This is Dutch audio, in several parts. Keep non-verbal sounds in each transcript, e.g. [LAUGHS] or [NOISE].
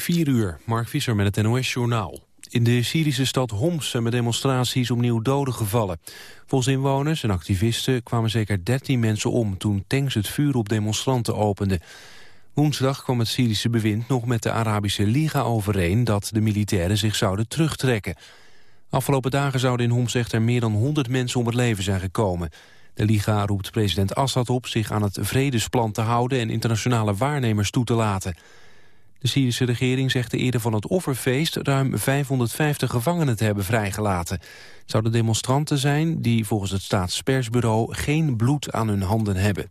4 uur, Mark Visser met het NOS-journaal. In de Syrische stad Homs zijn met demonstraties opnieuw doden gevallen. Volgens inwoners en activisten kwamen zeker 13 mensen om... toen tanks het vuur op demonstranten openden. Woensdag kwam het Syrische bewind nog met de Arabische Liga overeen... dat de militairen zich zouden terugtrekken. Afgelopen dagen zouden in Homs echter meer dan 100 mensen om het leven zijn gekomen. De Liga roept president Assad op zich aan het vredesplan te houden... en internationale waarnemers toe te laten... De Syrische regering zegt eerder van het offerfeest ruim 550 gevangenen te hebben vrijgelaten. Het zouden demonstranten zijn die volgens het staatspersbureau geen bloed aan hun handen hebben.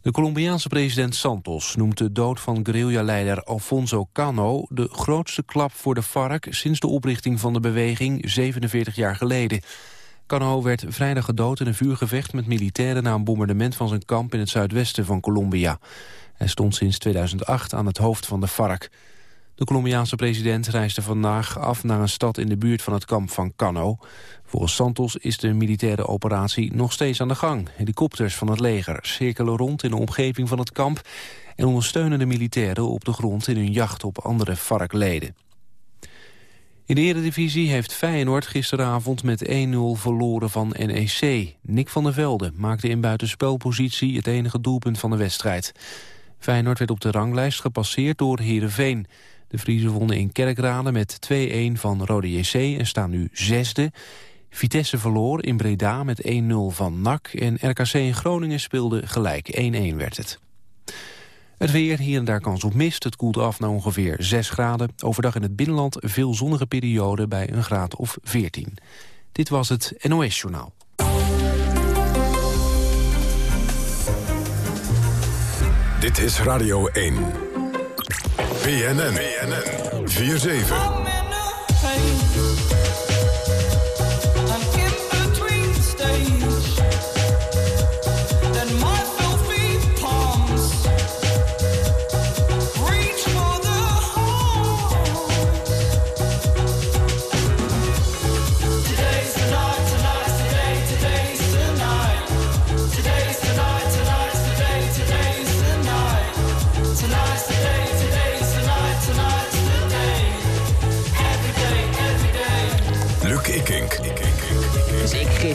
De Colombiaanse president Santos noemt de dood van guerrilla-leider Alfonso Cano de grootste klap voor de FARC sinds de oprichting van de beweging 47 jaar geleden. Cano werd vrijdag gedood in een vuurgevecht met militairen na een bombardement van zijn kamp in het zuidwesten van Colombia. Hij stond sinds 2008 aan het hoofd van de FARC. De Colombiaanse president reisde vandaag af naar een stad in de buurt van het kamp van Cano. Volgens Santos is de militaire operatie nog steeds aan de gang. Helikopters van het leger cirkelen rond in de omgeving van het kamp... en ondersteunen de militairen op de grond in hun jacht op andere FARC-leden. In de eredivisie heeft Feyenoord gisteravond met 1-0 verloren van NEC. Nick van der Velde maakte in buitenspelpositie het enige doelpunt van de wedstrijd. Feyenoord werd op de ranglijst gepasseerd door Heerenveen. De Friese wonnen in Kerkrade met 2-1 van Rode JC en staan nu zesde. Vitesse verloor in Breda met 1-0 van NAC en RKC in Groningen speelde gelijk 1-1 werd het. Het weer, hier en daar kans op mist. Het koelt af naar ongeveer 6 graden. Overdag in het binnenland veel zonnige perioden bij een graad of 14. Dit was het NOS Journaal. Dit is Radio 1. BNN. BNN. 4-7.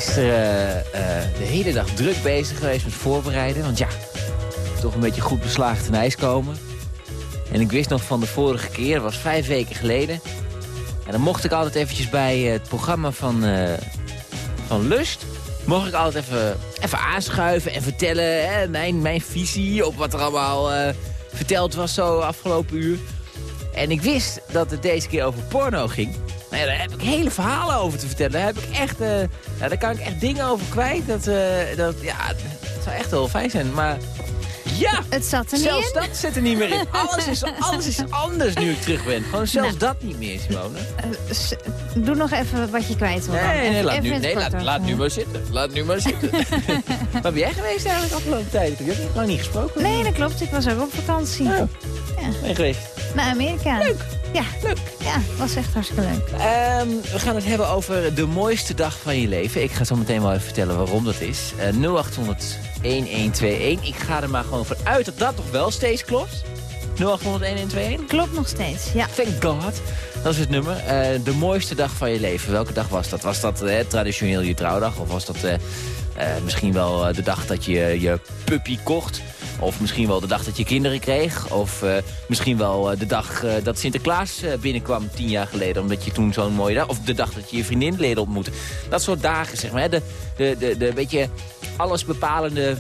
Gisteren uh, de hele dag druk bezig geweest met voorbereiden. Want ja, toch een beetje goed beslagen ten ijs komen. En ik wist nog van de vorige keer, dat was vijf weken geleden. En dan mocht ik altijd eventjes bij het programma van, van Lust... mocht ik altijd even, even aanschuiven en vertellen hè, mijn, mijn visie... op wat er allemaal verteld was zo afgelopen uur. En ik wist dat het deze keer over porno ging... Nou daar heb ik hele verhalen over te vertellen. Daar, heb ik echt, uh, daar kan ik echt dingen over kwijt. Dat, uh, dat, ja, dat zou echt wel fijn zijn. Maar ja, het zat er zelfs niet in. dat zit er niet meer in. [LAUGHS] Alles is, alles is anders nu ik terug ben. Gewoon zelfs nou. dat niet meer, Simone. Uh, doe nog even wat je kwijt wil. Nee, nee, laat, nu, nee laat, laat, nu maar zitten. Laat nu maar zitten. [LAUGHS] Waar ben jij geweest eigenlijk afgelopen tijd? Ik heb lang niet gesproken. Nee, dat klopt. Ik was ook op vakantie. Oh. Ja. Ben je geweest? Naar Amerika. Leuk. Ja, leuk. Ja, was echt hartstikke leuk. Um, we gaan het hebben over de mooiste dag van je leven. Ik ga zo meteen wel even vertellen waarom dat is. Uh, 0800 1121. Ik ga er maar gewoon vanuit dat dat toch wel steeds klopt. 0800 1121? Klopt nog steeds, ja. Thank God. Dat is het nummer. Uh, de mooiste dag van je leven. Welke dag was dat? Was dat uh, traditioneel je trouwdag? Of was dat uh, misschien wel de dag dat je je puppy kocht? Of misschien wel de dag dat je kinderen kreeg. Of uh, misschien wel uh, de dag uh, dat Sinterklaas binnenkwam tien jaar geleden. Omdat je toen zo'n mooie dag... Of de dag dat je je vriendin leerde ontmoeten. Dat soort dagen, zeg maar. De, de, de, de beetje allesbepalende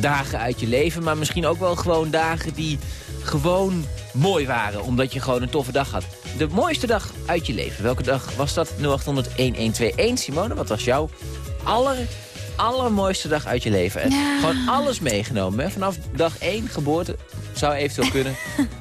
dagen uit je leven. Maar misschien ook wel gewoon dagen die gewoon mooi waren. Omdat je gewoon een toffe dag had. De mooiste dag uit je leven. Welke dag was dat? 0800-1121. Simone, wat was jouw aller allermooiste dag uit je leven. Ja. Gewoon alles meegenomen. Hè? Vanaf dag 1, geboorte, zou eventueel kunnen.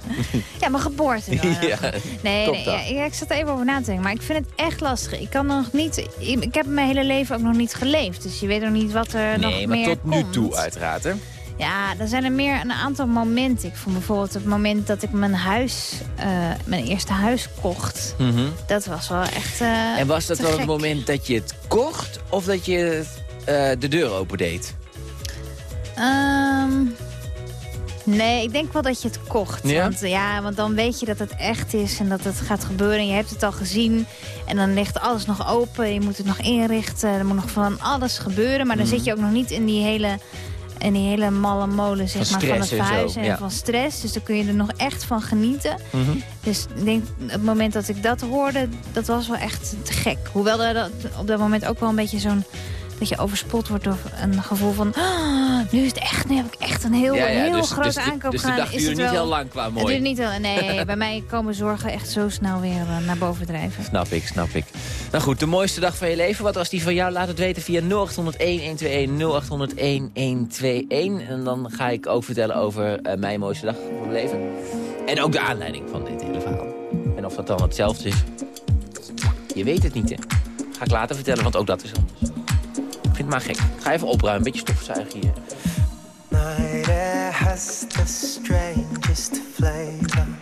[LAUGHS] ja, mijn geboorte [LAUGHS] ja, nee, nee ja, ik zat er even over na te denken. Maar ik vind het echt lastig. Ik kan nog niet... Ik heb mijn hele leven ook nog niet geleefd. Dus je weet nog niet wat er nog meer komt. Nee, maar tot nu toe uiteraard, hè? Ja, er zijn er meer een aantal momenten. Ik vond bijvoorbeeld het moment dat ik mijn huis, uh, mijn eerste huis kocht. Mm -hmm. Dat was wel echt uh, En was dat wel het moment dat je het kocht of dat je uh, de deur opendeed? Um, Nee, ik denk wel dat je het kocht. Ja? Want, ja, want dan weet je dat het echt is en dat het gaat gebeuren. Je hebt het al gezien en dan ligt alles nog open. Je moet het nog inrichten. Er moet nog van alles gebeuren. Maar dan mhm. zit je ook nog niet in die hele en die hele malle molen zeg van, maar, van het verhuizen en, van stress. Dus dan kun je er nog echt van genieten. Mhm. Dus ik denk, het moment dat ik dat hoorde, dat was wel echt te gek. Hoewel er op dat moment ook wel een beetje zo'n dat je overspot wordt door een gevoel van... Ah, nu is het echt, nu heb ik echt een heel, heel dus, groot dus, aankoop dus gedaan. Dus de dag duurt niet heel lang qua mooi? Het niet heel, nee, [LAUGHS] bij mij komen zorgen echt zo snel weer uh, naar boven drijven. Snap ik, snap ik. Nou goed, de mooiste dag van je leven. Wat was die van jou? Laat het weten via 0801 121 En dan ga ik ook vertellen over uh, mijn mooiste dag van mijn leven. En ook de aanleiding van dit hele verhaal. En of dat dan hetzelfde is, je weet het niet, hè. Ga ik later vertellen, want ook dat is anders vind het maar gek. Ik ga even opruimen, een beetje stofzuigen hier. Night air has the strangest flavor.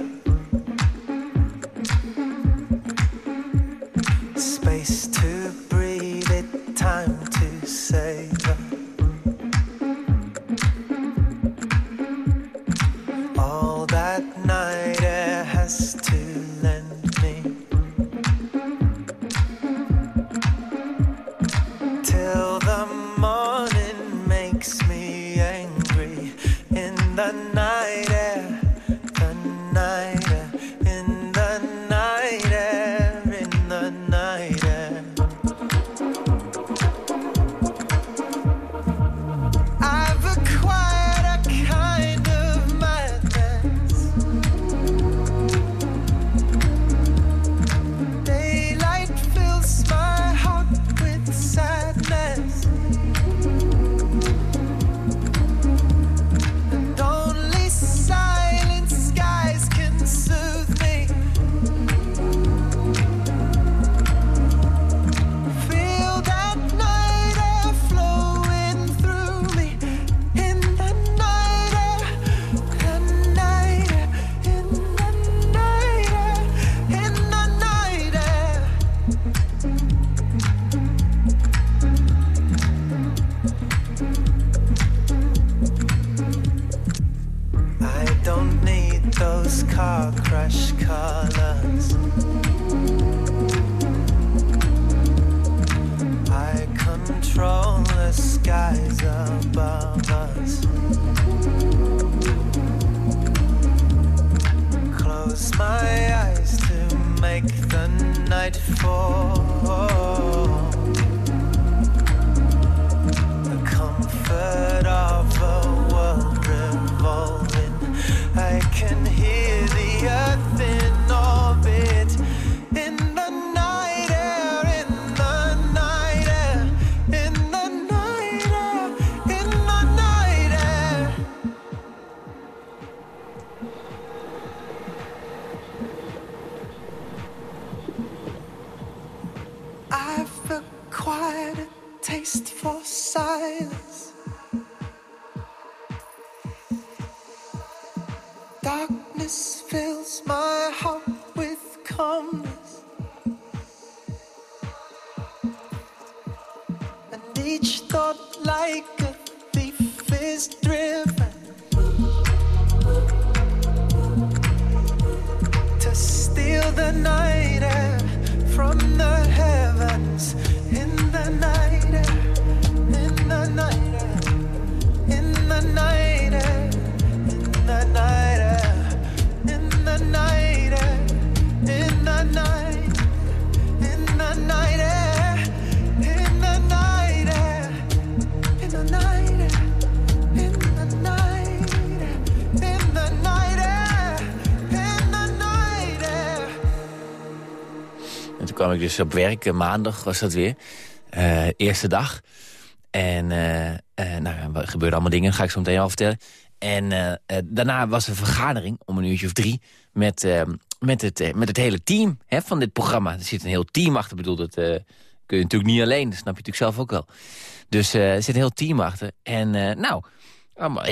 car crush colors. I control the skies above us. Close my eyes to make the night fall. The comfort of a world revolving. I can hear a a thief is driven to steal the night air from the heavens in the night. Ik dus op werk. Eh, maandag was dat weer. Uh, eerste dag. En uh, nou, er gebeurden allemaal dingen, ga ik zo meteen al vertellen. En daarna was een vergadering om een uurtje of drie... met, met, het, met het hele team hè, van dit programma. Er zit een heel team achter. bedoel, dat kun je natuurlijk niet alleen. Dat snap je natuurlijk zelf ook wel. Dus er zit een heel team achter. En nou,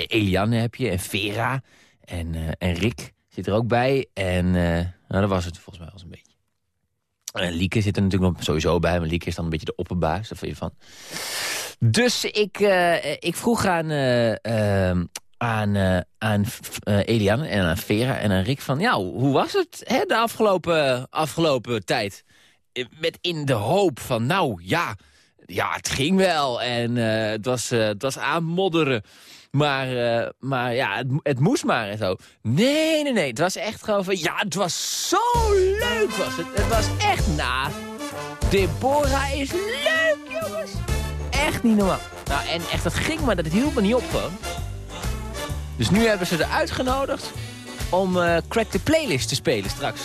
Eliane heb je en Vera en, en Rick zit er ook bij. En nou, dat was het volgens mij wel een beetje. En Lieke zit er natuurlijk sowieso bij. Maar Lieke is dan een beetje de opperbaas. Daar vind je van. Dus ik, uh, ik vroeg aan, uh, aan, uh, aan Elian en aan Vera en aan Rick van... ja, hoe was het hè, de afgelopen, afgelopen tijd? Met in de hoop van, nou ja, ja het ging wel. En het, was, het was aanmodderen. Maar, maar ja, het, het, moest maar en zo. Nee, nee, nee. Het was echt gewoon van... Ja, het was zo leuk was het. Het was echt na. Deborah is leuk, jongens. Echt niet normaal. Nou, en echt, dat ging maar, dat hield me niet op. Dus nu hebben ze er uitgenodigd om uh, Crack the Playlist te spelen straks.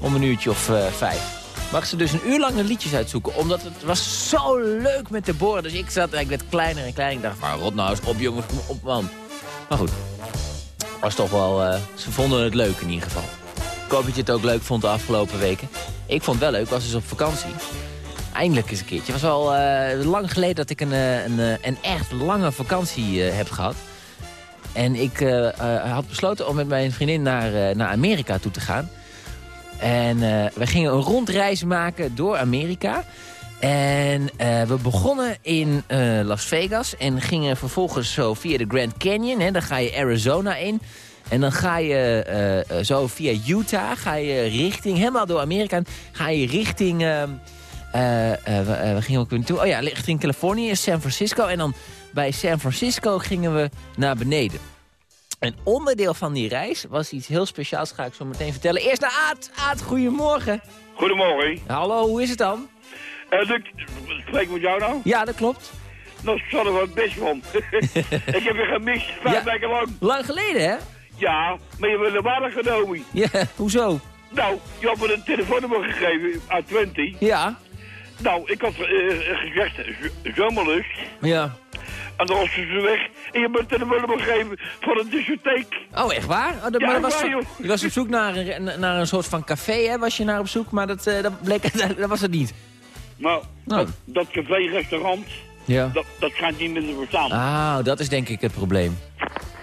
Om een uurtje of uh, vijf. Mag ze dus een uur lang de liedjes uitzoeken. Omdat het was zo leuk met de boren. Dus ik zat, ik werd kleiner en kleiner. Ik dacht van, rot nou eens op jongens, op man. Maar goed, was toch wel, uh, ze vonden het leuk in ieder geval. Ik hoop dat je het ook leuk vond de afgelopen weken. Ik vond het wel leuk, was dus op vakantie. Eindelijk eens een keertje. Het was al lang geleden dat ik een, een, een echt lange vakantie heb gehad. En ik had besloten om met mijn vriendin naar, naar Amerika toe te gaan. En we gingen een rondreis maken door Amerika. En we begonnen in Las Vegas en gingen vervolgens zo via de Grand Canyon. Hè, dan ga je Arizona in. En dan ga je zo via Utah, ga je richting, helemaal door Amerika, ga je richting... we gingen ook naartoe? Oh ja, richting Californië, San Francisco. En dan bij San Francisco gingen we naar beneden. Een onderdeel van die reis was iets heel speciaals, ga ik zo meteen vertellen. Eerst naar Aad. Aad, goedemorgen. Goedemorgen. Hallo, hoe is het dan? Uh, ik spreek met jou nou? Ja, dat klopt. Nou, er wat best van. ik heb je gemist, vijf weken lang. Lang geleden, hè? Ja, maar je bent er waarde genomen. Ja, hoezo? Nou, je had me een telefoonnummer gegeven uit 20. Ja. Nou, ik had uh, gezegd, zomerlust. Ja. En dan was ze weg. En je bent er wel gegeven voor een discotheek. Oh, echt waar? Oh, dat, ja, maar dat was, waar, je was op zoek naar een, naar een soort van café, hè? Was je naar op zoek, maar dat, uh, dat, bleek, [LAUGHS] dat, was het niet. Nou, Oh. dat, dat café-restaurant, ja. dat, dat schijnt niet meer te verstaan. Ah, dat is denk ik het probleem.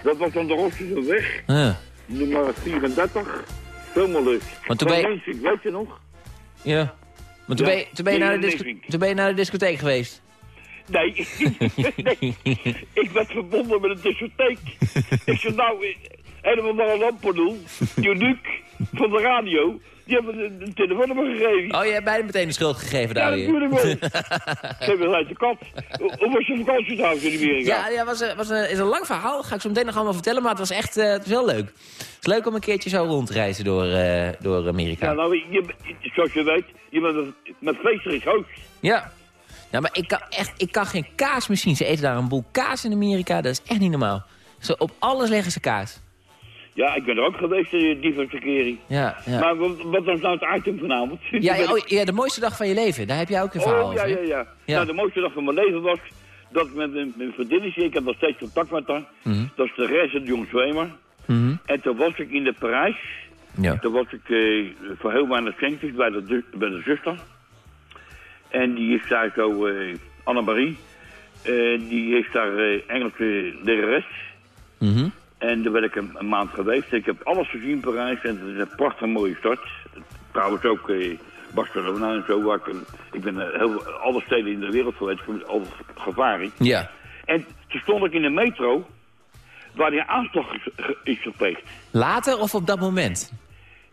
Dat was aan de Rossische weg, Uh. nummer 34. Zomerlust. Want toen ben je... Weet je nog? Ja. Maar toen, Ja, ben je, toen, ben je naar de disco... 99. toen ben je naar de discotheek geweest. Nee. [LAUGHS] nee. Ik werd verbonden met een discotheek. ik zei nou, eh, helemaal naar een lampendoel. Uniek van de radio. Die hebben me een, een telefoonnummer gegeven. Oh, je hebt beide meteen de schuld gegeven ja, daar weer. natuurlijk wel. Uit de kat. Hoe was je vakantie trouwens in Amerika? Ja, ja was, een- was een, is een lang verhaal. Ga ik zo meteen nog allemaal vertellen. Maar het was echt eh, het was heel leuk. Het is leuk om een keertje zo rond te reizen door, eh, door Amerika. Ja, nou, je, zoals je weet, je bent met, vleesig hoofd. Ja. Ja, maar ik kan echt ik kan geen kaas meer zien. Ze eten daar een boel kaas in Amerika. Dat is echt niet normaal. Zo op alles leggen ze kaas. Ja, ik ben er ook geweest, eh, die verkering. Ja, ja. Maar wat, wat was nou het item vanavond? ja, ja, oh, ja, de mooiste dag van je leven. Daar heb jij ook een verhaal Oh, ja, over, ja, ja, Ja. Nou, de mooiste dag van mijn leven was dat ik met mijn, vriendinnetje, ik heb nog steeds contact met haar. Mhm. Dat is de rest de Jong Zwemer. Mhm. En toen was ik in de Parijs. Ja. Toen was ik eh, voor heel weinig centjes bij de, bij de zuster. En die is daar zo, eh Annemarie. eh die heeft daar eh, Engelse lerares. Mhm. En daar ben ik een, een maand geweest. Ik heb alles gezien in Parijs en het is een prachtig mooie stad. Trouwens ook Barcelona en zo. Ik, ik ben heel, alle steden in de wereld geweest. Al gevaring. Ja. En toen stond ik in de metro waar die aanslag is, is gepleegd. Later of op dat moment?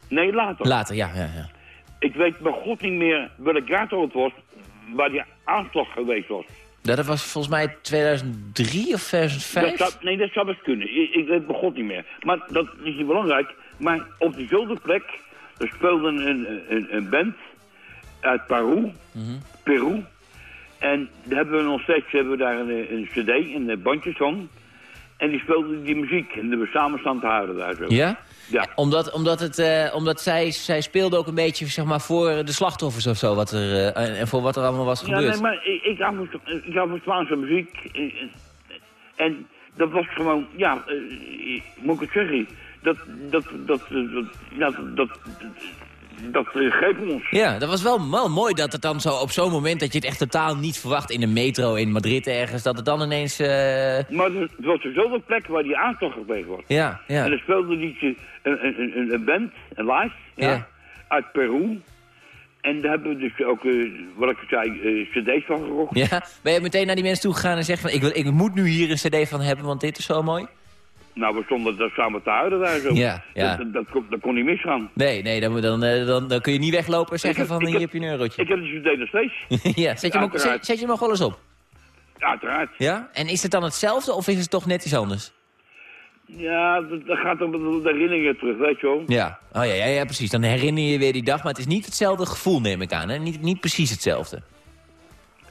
Nee, later. Later, ja. ja, ja. Ik weet bij god niet meer welk jaartal het was waar die aanslag geweest was. Ja, Dat was volgens mij 2003 of 2005. Dat zou, nee, dat zou best kunnen. Ik, ik weet god niet meer. Maar dat is niet belangrijk. Maar op diezelfde plek, er speelde een, een, een band uit Peru. Peru. En daar hebben we nog steeds hebben we daar een, een cd en een bandjes van. En die speelden die muziek. En we samen staan te houden daar zo. Ja? Ja. Omdat, omdat, het, eh, omdat zij, zij speelde ook een beetje zeg maar, voor de slachtoffers of zo. Wat er, eh, en- en voor wat er allemaal was Ja, gebeurd. nee, maar ik, ik van, ik van Spaanse muziek. En, en dat was gewoon, ja, eh, moet ik het zeggen? Dat, dat, dat, dat, dat, ja, dat, dat, dat greep ons. Ja, dat was wel, wel mooi dat het dan zo op zo'n moment... dat je het echt totaal niet verwacht in de metro in Madrid ergens... dat het dan ineens... eh, Maar het was dezelfde plek waar die aanslag gepleegd was. ja, En ja. er speelde een, een, een, een band, een live, ja, Ja. uit Peru. En daar hebben we dus ook, eh, wat ik zei, eh, cd's van gekocht. ja. Ben je meteen naar die mensen toe gegaan en zegt van... Ik, wil, ik moet nu hier een cd van hebben, want dit is zo mooi? Nou, we stonden daar samen te huilen daar zo. Ja, ja. Dat, dat, dat, dat kon niet misgaan. Nee, nee, dan, dan, eh, dan, dan kun je niet weglopen en zeggen heb- van ik hier heb- je een eurotje. Ik heb de CD nog steeds. [LAUGHS] ja, zet je, hem ook, zet, je hem ook wel eens op? Uiteraard. Ja? En is het dan hetzelfde of is het toch net iets anders? Ja, dat, gaat om de de herinneringen terug, weet je wel. Ja. Oh ja, ja, ja, precies. Dan herinner je je weer die dag, maar het is niet hetzelfde gevoel, neem ik aan. Hè? Niet, niet precies hetzelfde.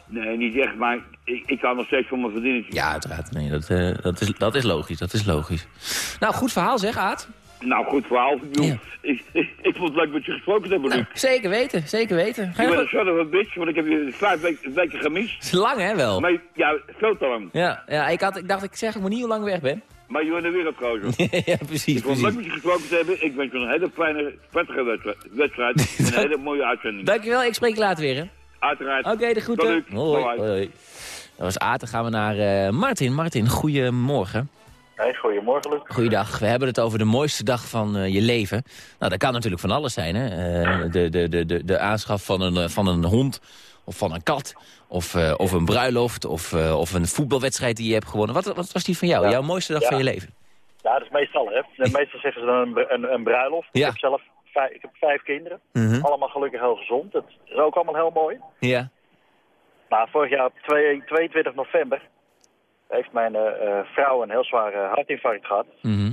Nee, niet echt, maar ik, ik kan nog steeds voor mijn verdienstje. Ja, uiteraard. Nee, dat, eh, dat, is, dat is logisch, dat is logisch. Nou, goed verhaal zeg, Aad. Nou, goed verhaal. Ik, bedoel, Ja. ik, ik, ik vond het leuk met je gesproken te hebben, Luc. Nou, zeker weten, zeker weten. Ga Ik je ben een a bitch, want ik heb je vijf weken, weken gemist. Lang, hè, wel? Maar ja, veel te lang. Ja, ja ik, had, ik dacht, ik zeg niet hoe lang ik weg ben. Maar je bent er weer op kozen. [LAUGHS] ja, precies, Ik vond het leuk met je gesproken te hebben. Ik wens je een hele fijne, prettige wedstrijd. wedstrijd en een [LAUGHS] hele mooie uitzending. Dankjewel, ik spreek je later weer, hè. Uiteraard. Oké, de groeten. Hoi, Bye. hoi. Dat was Aad, dan gaan we naar eh, Martin. Martin, goedemorgen. Hey, goedemorgen, Luc. Goeiedag. We hebben het over de mooiste dag van eh, je leven. Nou, dat kan natuurlijk van alles zijn, hè. Eh, de, de, de, de, de aanschaf van een, eh, van een hond of van een kat. Of, eh, of een bruiloft of, eh, of een voetbalwedstrijd die je hebt gewonnen. Wat, wat was die van jou? Ja. Jouw mooiste dag Ja. van je leven? Ja, dat is meestal, hè. [LAUGHS] Meestal zeggen ze dan een, een, een bruiloft. Ja. Ik heb zelf vijf, ik heb vijf kinderen. Mhm. Allemaal gelukkig heel gezond. Dat is ook allemaal heel mooi. Ja. Maar vorig jaar op 2 22 november heeft mijn eh, eh, vrouw een heel zware hartinfarct gehad. Mhm.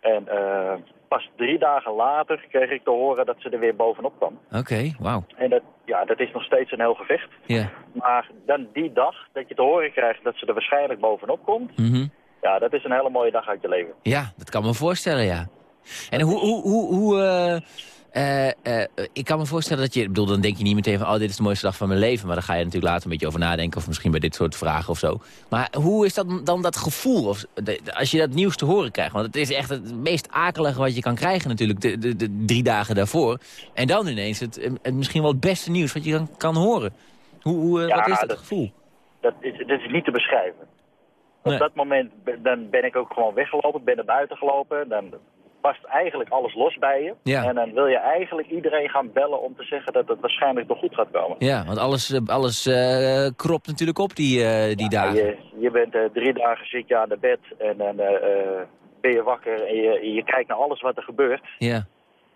En eh, pas drie dagen later kreeg ik te horen dat ze er weer bovenop kwam. Oké, wauw. En dat, ja, dat is nog steeds een heel gevecht. Ja. Maar dan die dag dat je te horen krijgt dat ze er waarschijnlijk bovenop komt... Mhm. ja, dat is een hele mooie dag uit je leven. Ja, dat kan me voorstellen, ja. En hoe, hoe, hoe, hoe eh, eh, eh, ik kan me voorstellen dat je, ik bedoel, dan denk je niet meteen van, oh, dit is de mooiste dag van mijn leven. Maar dan ga je natuurlijk later een beetje over nadenken, of misschien bij dit soort vragen of zo. Maar hoe is dat dan dat gevoel, of, de- als je dat nieuws te horen krijgt? Want het is echt het meest akelige wat je kan krijgen natuurlijk, de, de, de drie dagen daarvoor. En dan ineens het, het misschien wel het beste nieuws wat je kan, kan horen. Hoe, hoe, Ja, wat is dat, dat- gevoel? Dat is, dat is niet te beschrijven. Op Nee. dat moment ben, dan ben ik ook gewoon weggelopen, ben naar buiten gelopen. Dan past eigenlijk alles los bij je. Ja. En dan wil je eigenlijk iedereen gaan bellen om te zeggen dat het waarschijnlijk nog goed gaat komen. Ja, want alles, eh, alles eh, kropt natuurlijk op die, eh, die dagen. Je, je bent drie dagen zit je aan de bed en dan ben je wakker en je, je kijkt naar alles wat er gebeurt. Ja,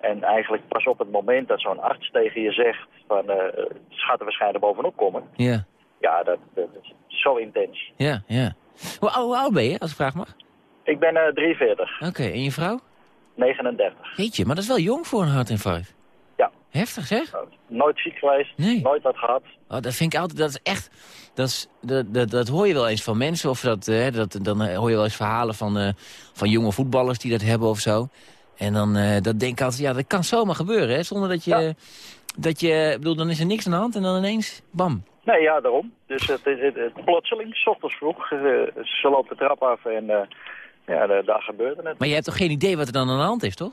En eigenlijk pas op het moment dat zo'n arts tegen je zegt van het gaat er waarschijnlijk bovenop komen. ja. Ja, dat, dat is zo intens. Ja, ja. Hoe, ou- hoe oud ben je, als ik vraag mag? Ik ben eh 43, Oké, en je vrouw? 39. Jeetje, maar dat is wel jong voor een hartinfarct. Ja. Heftig, zeg? Nooit ziek geweest, Nee. nooit wat gehad. Oh, dat vind ik altijd, dat is echt, dat, is, dat, dat, dat hoor je wel eens van mensen. Of dat, eh, dat, dan eh, hoor je wel eens verhalen van, eh, van jonge voetballers die dat hebben of zo. En dan eh, dat denk ik altijd, ja, dat kan zomaar gebeuren, hè. Zonder dat je, Ja. dat je, bedoel, dan is er niks aan de hand en dan ineens, bam. Nee, ja, daarom. Dus het, het, het, het plotseling, s ochtends vroeg, eh, ze loopt de trap af en eh, ja, da- daar gebeurde het. Maar je hebt toch geen idee wat er dan aan de hand is, toch?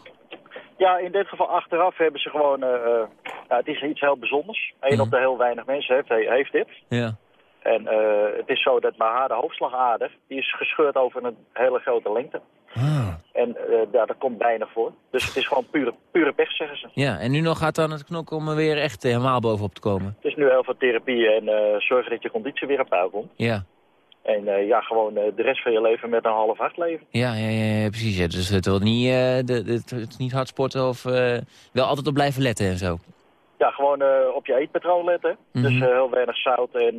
Ja, in dit geval achteraf hebben ze gewoon, eh, eh, het is iets heel bijzonders. Eén op de heel weinig mensen heeft, he- heeft dit. Ja. En eh, het is zo dat bij haar de hoofdslagader, die is gescheurd over een hele grote lengte. Ah. En ja, dat komt weinig voor. Dus het is gewoon pure, pure pech, zeggen ze. Ja, en nu nog gaat dan het knokken om er weer echt helemaal bovenop te komen. Het is nu heel veel therapie en zorgen dat je conditie weer op peil komt. Ja. En eh, ja, gewoon eh, de rest van je leven met een half hart leven. Ja, ja, ja, precies. Ja. Dus het, wil niet, eh, de, de- het, niet hard sporten of wel altijd op blijven letten en zo. Ja, gewoon op je eetpatroon letten. Mhm. Dus heel weinig zout en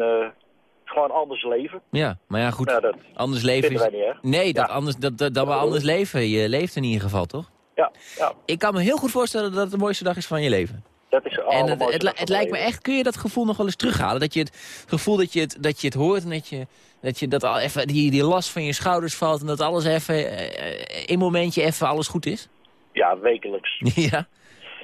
gewoon anders leven. Ja, maar ja, goed. Dat anders leven is... wij niet. Nee, dat Ja. anders, dat, dat, dat maar anders leven. Je leeft in ieder geval, toch? Ja, ja, Ik kan me heel goed voorstellen dat het de mooiste dag is van je leven. dat is En allemaal het, het, het lijkt me echt, kun je dat gevoel nog wel eens terughalen? Dat je het gevoel dat je het, dat je het hoort en dat je dat, je, dat al even die, die last van je schouders valt... en dat alles even, eh, een momentje even alles goed is? Ja, wekelijks. [LAUGHS] ja?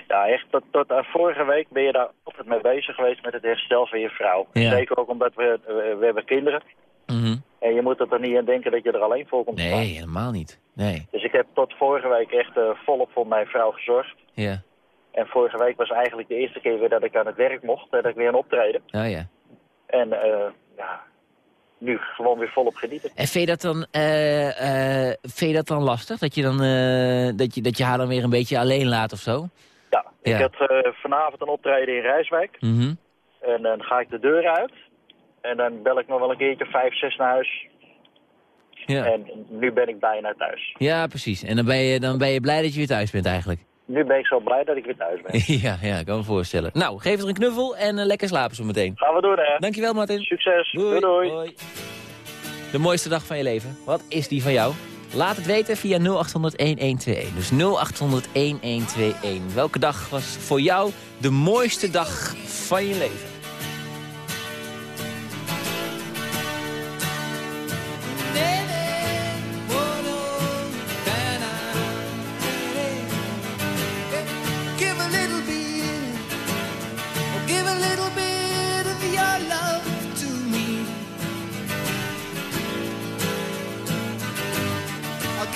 Ja, echt, tot, tot aan vorige week ben je daar altijd mee bezig geweest met het herstel van je vrouw. Ja. Zeker ook omdat we, we, we hebben kinderen. Mhm. En je moet er niet aan denken dat je er alleen voor komt staan. Nee, helemaal niet. Nee, Dus ik heb tot vorige week echt eh, volop voor mijn vrouw gezorgd. ja. En vorige week was eigenlijk de eerste keer weer dat ik aan het werk mocht. Dat ik weer een optreden. Oh ja. En eh, ja, nu gewoon weer volop genieten. En vind je dat dan, eh, vind je dat dan lastig? Dat je, dan, eh, dat, je, dat je haar dan weer een beetje alleen laat of zo? Ja, ik Ja. had vanavond een optreden in Rijswijk. Mhm. En dan ga ik de deur uit. En dan bel ik nog wel een keertje vijf, zes naar huis. En nu ben ik bijna thuis. Ja, precies. En dan ben, je, dan ben je blij dat je weer thuis bent eigenlijk. Nu ben ik zo blij dat ik weer thuis ben. [LAUGHS] ja, ja, ik kan me voorstellen. Nou, geef er een knuffel en uh, lekker slapen zo meteen. Gaan we doen, hè. Dankjewel, Martin. Succes. Doei. doei. doei. De mooiste dag van je leven. Wat is die van jou? Laat het weten via 0800-1121. Dus 0800-1121. Welke dag was voor jou de mooiste dag van je leven?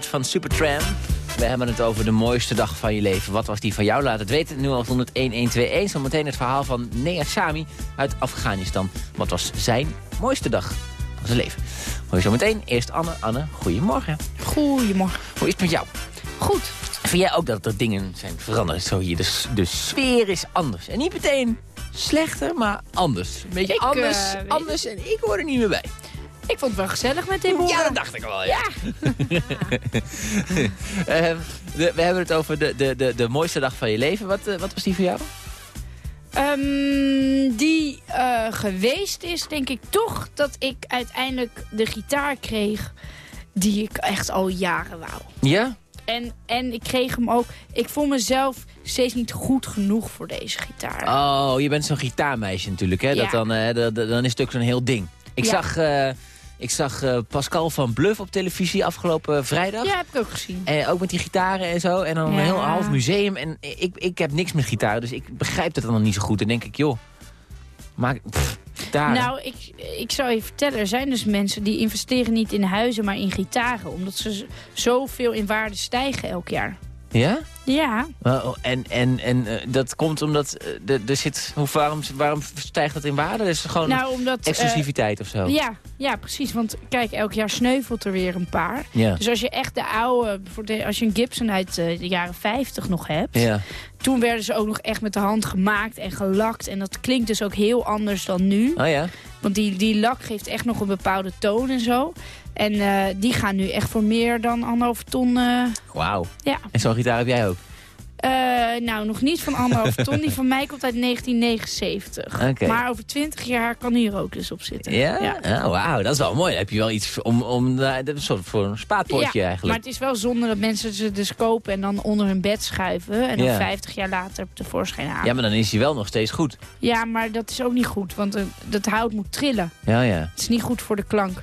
Van Supertramp. We hebben het over de mooiste dag van je leven. Wat was die van jou? Laat het weten. Nu al 1121. Zometeen het verhaal van Nea Shami uit Afghanistan. Wat was zijn mooiste dag van zijn leven? Hoor je zo meteen. Eerst Anne. Anne, goedemorgen. Goedemorgen. Hoe is het met jou? Goed. Vind jij ook dat er dingen zijn veranderd? Zo hier, de, de sfeer is anders. En niet meteen slechter, maar anders. Een beetje anders, uh, anders en ik hoor er niet meer bij. Ik vond het wel gezellig met Tim Ja, dat dacht ik al, ja. ja. uh, [LAUGHS] we, we, hebben het over de, de, de, de mooiste dag van je leven. Wat, uh, wat was die voor jou? Um, die uh, geweest is, denk ik toch, dat ik uiteindelijk de gitaar kreeg. die ik echt al jaren wou. Ja? En, en ik kreeg hem ook... Ik vond mezelf steeds niet goed genoeg voor deze gitaar. Oh, je bent zo'n gitaarmeisje natuurlijk, hè? Dat dan, eh, dat- dan is het ook zo'n heel ding. Ik Ja. zag, eh, ik zag eh, Pascal van Bluff op televisie afgelopen vrijdag. Ja, heb ik ook gezien. En ook met die gitaren en zo. En dan een heel half museum. En ik, ik heb niks met gitaren, dus ik begrijp dat dan nog niet zo goed. En denk ik, joh, maak pff, gitaren. Nou, ik, ik zou je vertellen, er zijn dus mensen die investeren niet in huizen, maar in gitaren. Omdat ze zoveel in waarde stijgen elk jaar. Ja? Ja, Oh, en en, en eh, dat komt omdat eh, er zit... Hoe, waarom, waarom stijgt dat in waarde? Is gewoon nou omdat... eh, exclusiviteit of zo? ja, ja, precies. Want kijk, elk jaar sneuvelt er weer een paar. Ja. Dus als je echt de oude, als je een Gibson uit de jaren 50 nog hebt... Ja. Toen werden ze ook nog echt met de hand gemaakt en gelakt. En dat klinkt dus ook heel anders dan nu. Oh ja? Want die, die lak geeft echt nog een bepaalde toon en zo. En eh, die gaan nu echt voor meer dan anderhalf ton. eh, Wauw. ja. En zo'n gitaar heb jij ook? Eh, nou, nog niet van anderhalf ton. Die [LAUGHS] van mij komt uit 1979. Oké. Maar over 20 jaar kan hier ook dus op zitten. Ja? Oh, wauw, dat is wel mooi. Dan heb je wel iets om, om dat is voor een spaatpotje Ja, eigenlijk. Maar het is wel zonde dat mensen ze dus kopen en dan onder hun bed schuiven. En dan Ja. 50 jaar later tevoorschijn halen. Ja, maar dan is hij wel nog steeds goed. Ja, maar dat is ook niet goed, want dat hout moet trillen. Ja, ja. Het is niet goed voor de klank.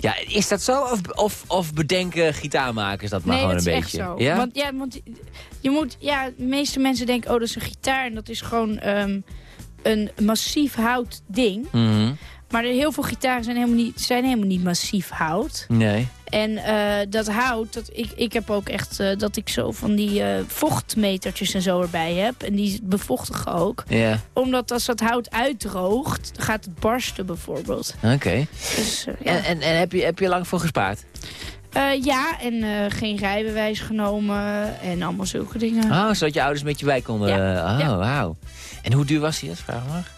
Ja, is dat zo? Of, of, of bedenken gitaarmakers dat maar nee, gewoon dat een is beetje? echt zo. Ja? Want, ja, want je moet, ja, de meeste mensen denken, oh, dat is een gitaar. En dat is gewoon ehm, een massief hout ding. Mhm. Maar heel veel gitaren zijn helemaal niet, zijn helemaal niet massief hout. Nee. En eh, dat hout, dat, ik, ik heb ook echt eh, dat ik zo van die eh, vochtmetertjes en zo erbij heb. En die bevochtigen ook. Ja, Omdat als dat hout uitdroogt, gaat het barsten bijvoorbeeld. oké. Dus, ja. En, en, en heb, je, heb je lang voor gespaard? Ja, en geen rijbewijs genomen en allemaal zulke dingen. Oh, zodat je ouders met je bij konden... Ja. Oh, Ja. wauw. En hoe duur was die, dat vraag maar?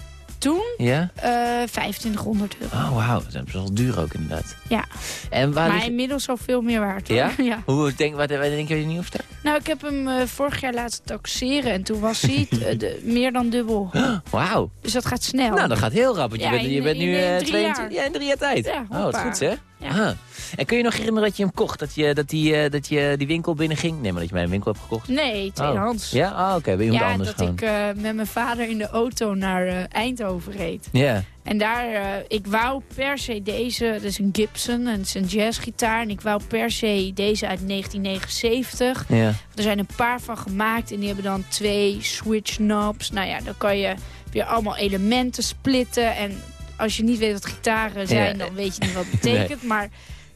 Toen Ja? eh 2500 euro. Oh, wauw. Dat is best wel duur ook inderdaad. Ja, En waar maar inmiddels al veel meer waard. hoor. Ja? [LAUGHS] ja? Hoe denk, wat, wat denk je niet vertellen? Nou, ik heb hem eh, vorig jaar laten taxeren en toen was hij [LAUGHS] eh, de- meer dan dubbel. [GASPS] Wauw. Dus dat gaat snel. Nou, dat gaat heel rap. Want je bent, je in- bent nu in, eh, eh, drie 22 jaar. Ja, in drie jaar tijd. Ja, oh, wat goed hè? Ja. Ah. En kun je nog herinneren dat je hem kocht? Dat je, dat die, eh, dat je die winkel binnenging? Nee, maar dat je bij een winkel hebt gekocht? Nee, tweedehands. Ja? Ah, oké. Bij iemand Ja, anders dat gewoon. ik eh, met mijn vader in de auto naar eh, Eindhoven reed. Ja. En daar, ik wou per se deze, dat is een Gibson, en het is een jazzgitaar. En ik wou per se deze uit 1979. Ja. Er zijn een paar van gemaakt en die hebben dan twee switch knobs. Nou ja, dan kan je weer allemaal elementen splitten. En als je niet weet wat gitaren zijn, Ja. dan weet je niet wat het betekent. [LAUGHS] Maar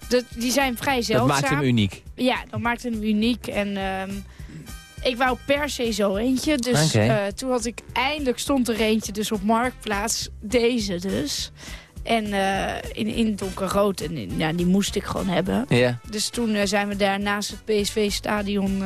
dat, die zijn vrij Dat zeldzaam. maakt hem uniek. Ja, dat maakt hem uniek. En ehm, ik wou per se zo eentje. Dus eh, toen had ik eindelijk stond er eentje dus op Marktplaats. Deze dus. En eh, in, in donkerrood. En in- ja, die moest ik gewoon hebben. Ja. Dus toen eh, zijn we daar naast het PSV-stadion...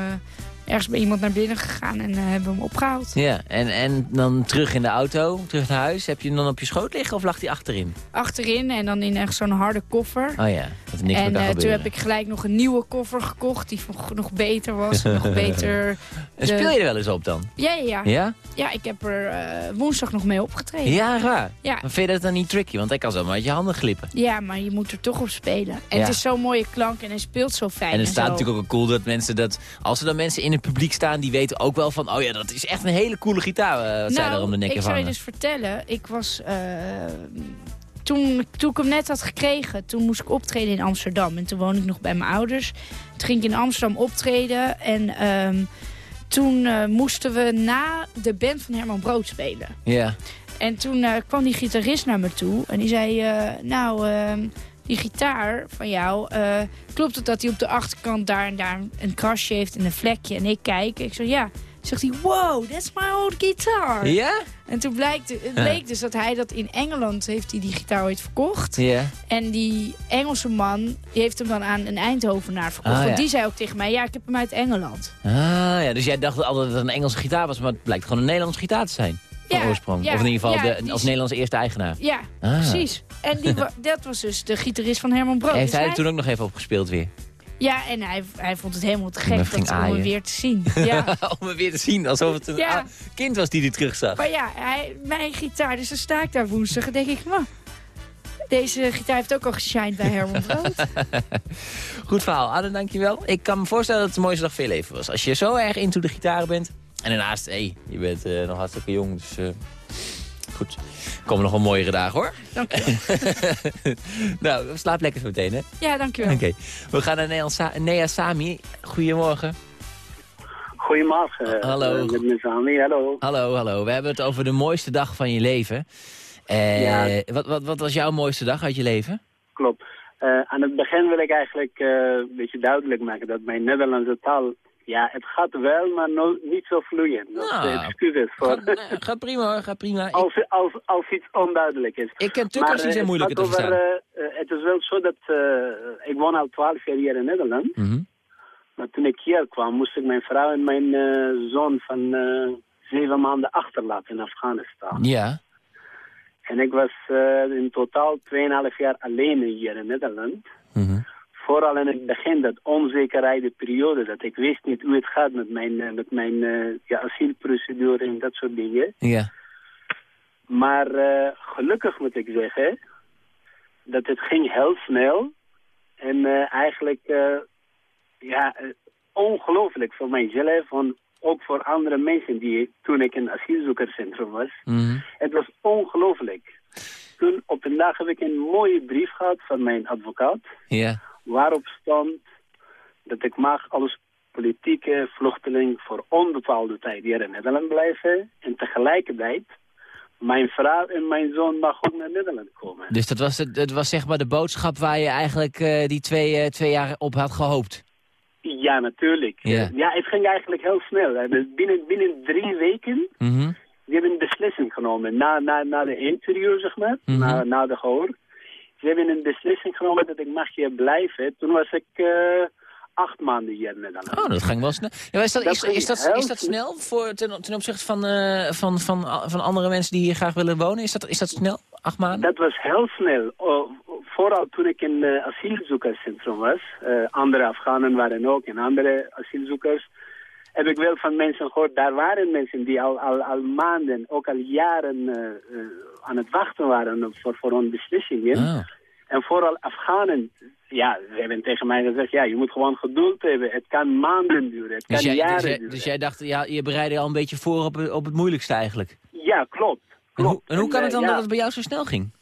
ergens bij iemand naar binnen gegaan en eh, hebben hem opgehaald. Ja. En, en dan terug in de auto, terug naar huis. Heb je hem dan op je schoot liggen of lag hij achterin? Achterin en dan in echt zo'n harde koffer. Oh ja, dat er niks en meer kan eh, toen heb ik gelijk nog een nieuwe koffer gekocht die nog, nog beter was. nog [LAUGHS] beter. En speel je er wel eens op dan? Ja, ja, ja. Ja? Ja, ik heb er eh, woensdag nog mee opgetreden. Ja, raar. Ja. Maar vind je dat dan niet tricky? Want hij kan zo maar uit je handen glippen. Ja, maar je moet er toch op spelen. En Ja. het is zo'n mooie klank en hij speelt zo fijn. En het staat zo. natuurlijk ook cool dat mensen dat... Als er dan mensen in het publiek staan, die weten ook wel van... Oh ja, dat is echt een hele coole gitaar. eh, wat zij nou, er om de nek ik zou je dus vertellen. Ik was... eh, toen, toen ik hem net had gekregen, toen moest ik optreden in Amsterdam. En toen woonde ik nog bij mijn ouders. Toen ging ik in Amsterdam optreden. En ehm, toen eh, moesten we na de band van Herman Brood spelen. Ja. En toen kwam die gitarist naar me toe. En die zei, eh, nou, ehm, die gitaar van jou... eh, klopt het dat hij op de achterkant daar en daar een krasje heeft en een vlekje? En ik kijk. Ik zei, ja. Zegt hij, wow, that's my old guitar. Ja? En toen blijkt, het bleek dus dat hij dat in Engeland heeft hij die gitaar ooit verkocht. Ja. En die Engelse man die heeft hem dan aan een Eindhovenaar verkocht. Ah, ja. Want die zei ook tegen mij, ja, ik heb hem uit Engeland. Ah ja, dus jij dacht altijd dat het een Engelse gitaar was... maar het blijkt gewoon een Nederlandse gitaar te zijn. Van Ja, oorsprong. of in ieder geval de, als Nederlandse eerste eigenaar. Ja, Ah. precies. En die, dat was dus de gitarist van Herman Brood. Heeft Dus hij er toen ook nog even op gespeeld weer? Ja, en hij, hij vond het helemaal te gek dat, om hem aaien. weer te zien. [LAUGHS] Ja. Om hem weer te zien, alsof het een Ja. kind was die hij terugzag. maar ja, hij, mijn gitaar, dus dan sta ik daar woensdag en denk ik, man, Deze gitaar heeft ook al geshined bij Herman [LAUGHS] Brood. Goed verhaal. Anne, dankjewel. Ik kan me voorstellen dat het de mooiste dag van je leven was. Als je zo erg into de gitaar bent. En daarnaast, hé, hey, je bent uh, nog hartstikke jong, dus... Uh, goed. Komen nog wel mooiere dagen, hoor. Dankjewel. [LAUGHS] nou, slaap lekker zo meteen, hè? Ja, dankjewel. Oké. Okay. We gaan naar Nea Sami. Goedemorgen. Goedemorgen. Hallo. Uh, met Sami, hallo. Hallo, hallo. We hebben het over de mooiste dag van je leven. Uh, ja. wat, wat, wat was jouw mooiste dag uit je leven? Klopt. Uh, aan het begin wil ik eigenlijk uh, een beetje duidelijk maken dat mijn Nederlandse taal... Ja, het gaat wel, maar no, niet zo vloeiend. Nou, dus excuses voor... Gaat, nee, gaat prima hoor, gaat prima. [LAUGHS] Als, als, als iets onduidelijk is. Ik ken Tukkers die zijn moeilijker te verstaan. Over, het is wel zo dat... ik woon al twaalf jaar hier in Nederland. Mm -hmm. Maar toen ik hier kwam, moest ik mijn vrouw en mijn uh, zoon van zeven maanden achterlaten in Afghanistan. Ja. En ik was in totaal 2,5 jaar alleen hier in Nederland. Mm -hmm. Vooral in het begin, dat onzekerheid, de periode, dat ik wist niet hoe het gaat met mijn, met mijn ja, asielprocedure en dat soort dingen. Ja. Maar gelukkig moet ik zeggen, dat het ging heel snel. En eigenlijk ja, ongelooflijk voor mijzelf en ook voor andere mensen die toen ik in asielzoekerscentrum was. Mm -hmm. Het was ongelooflijk. Toen op een dag heb ik een mooie brief gehad van mijn advocaat. Ja. Waarop stond dat ik mag als politieke vluchteling voor onbepaalde tijd hier in Nederland blijven. En tegelijkertijd mijn vrouw en mijn zoon mag ook naar Nederland komen. Dus dat was, het, dat was zeg maar de boodschap waar je eigenlijk uh, die twee, uh, twee jaar op had gehoopt? Ja, natuurlijk. Ja. ja, het ging eigenlijk heel snel. Dus binnen, binnen drie weken mm -hmm. we hebben een beslissing genomen. Na, na, na de interview, zeg maar, mm -hmm. na, na de gehoor. Ze hebben een beslissing genomen dat ik mag hier blijven. Toen was ik uh, acht maanden hier Nederland. Oh, dat ging wel snel. Ja, is, dat, Dat is, dat, is dat snel voor, ten, ten opzichte van, uh, van, van, van andere mensen die hier graag willen wonen? Is dat, is dat snel? Acht maanden? Dat was heel snel. Oh, vooral toen ik in uh, asielzoekerscentrum was. Andere Afghanen waren ook en andere asielzoekers. Heb ik wel van mensen gehoord, daar waren mensen die al, al, al maanden, ook al jaren uh, aan het wachten waren voor, voor een beslissing. Oh. En vooral Afghanen, ja, ze hebben tegen mij gezegd, ja, je moet gewoon geduld hebben. Het kan maanden duren, het kan dus jij, jaren dus jij, duren. Dus jij dacht, ja, je bereidde al een beetje voor op, op het moeilijkste eigenlijk? Ja, klopt. En hoe, klopt. en hoe kan het dan ja. dat het bij jou zo snel ging?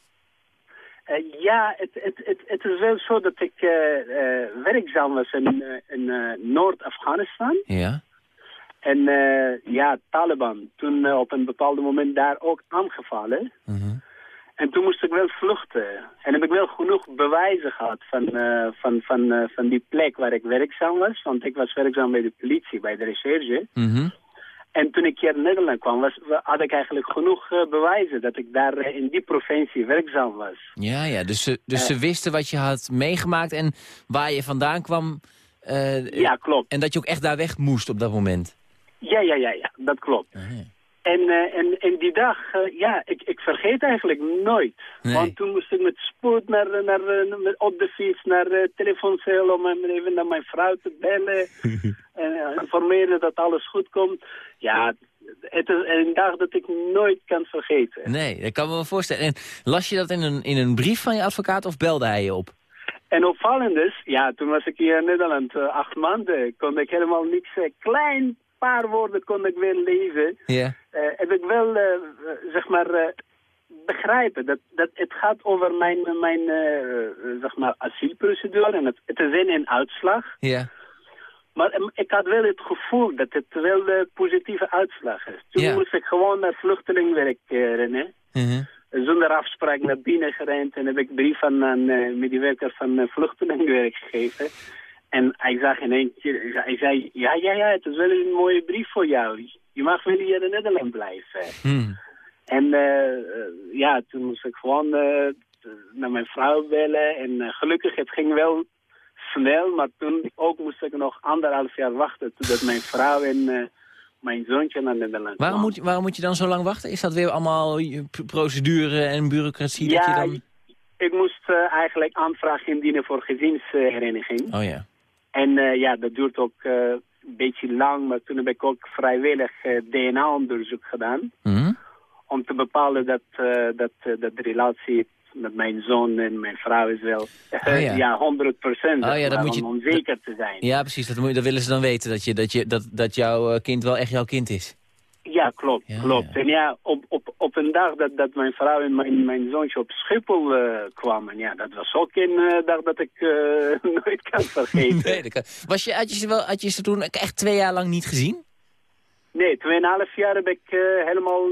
Uh, ja, het, het, het, het is wel zo dat ik uh, uh, werkzaam was in, in Noord-Afghanistan. Ja. En ja, Taliban, toen op een bepaald moment daar ook aangevallen. Uh -huh. En toen moest ik wel vluchten. En heb ik wel genoeg bewijzen gehad van, van, van, van die plek waar ik werkzaam was. Want ik was werkzaam bij de politie, bij de recherche. -huh. En toen ik hier in Nederland kwam, was, had ik eigenlijk genoeg bewijzen dat ik daar in die provincie werkzaam was. Ja, ja. Dus, ze, dus ze wisten wat je had meegemaakt en waar je vandaan kwam. ja, klopt. En dat je ook echt daar weg moest op dat moment. Ja, ja, ja, ja. dat klopt. Ah, ja. En, en, en die dag, ja, ik, ik vergeet eigenlijk nooit. Nee. Want toen moest ik met spoed naar, naar, naar, op de fiets naar de telefooncel om even naar mijn vrouw te bellen. [LAUGHS] en informeren dat alles goed komt. Ja, het is een dag dat ik nooit kan vergeten. Nee, dat kan me wel voorstellen. En las je dat in een, in een brief van je advocaat of belde hij je op? En opvallend is, ja, toen was ik hier in Nederland uh, acht maanden, kon ik helemaal niks, uh, klein paar woorden kon ik weer lezen. Ja. Uh, heb ik wel, zeg maar, begrijpen dat, dat het gaat over mijn, mijn zeg maar, asielprocedure en het, het is in een uitslag. Ja. Maar um, ik had wel het gevoel dat het wel een positieve uitslag is. Toen Ja. moest ik gewoon naar vluchtelingwerk uh, rennen. Mhm. Zonder afspraak naar binnen gerend en heb ik brief aan een uh, medewerker van uh, vluchtelingenwerk gegeven. En hij zag in één keer, hij zei, ja, ja, ja, het is wel een mooie brief voor jou. Je mag wel hier in Nederland blijven. Hmm. En uh, ja, toen moest ik gewoon naar mijn vrouw bellen. En gelukkig, het ging wel snel, maar toen ook moest ik nog anderhalf jaar wachten totdat mijn vrouw en mijn zoontje naar Nederland waarom moet, waarom moet je dan zo lang wachten? Is dat weer allemaal procedure en bureaucratie? Ja, dat je dan... ik moest eigenlijk aanvraag indienen voor gezinshereniging. Oh ja. En uh, ja, dat duurt ook een beetje lang, maar toen heb ik ook vrijwillig DNA-onderzoek gedaan. Mm -hmm. Om te bepalen dat, dat, dat de relatie met mijn zoon en mijn vrouw is wel oh, ja. ja. 100 procent. Oh, ja, dan moet je, om zeker te zijn. Ja, precies. Dat, moet, dat willen ze dan weten, dat, je, dat, je, dat, dat jouw kind wel echt jouw kind is. Ja, klopt, klopt. En ja, op, op, op een dag dat, dat mijn vrouw en mijn, mijn zoontje op Schiphol uh, kwamen, ja, dat was ook een uh, dag dat ik uh, [LAUGHS] nooit kan vergeten. nee, kan. Was je, had, je ze wel, had je ze toen echt twee jaar lang niet gezien? Nee, tweeënhalf jaar heb ik helemaal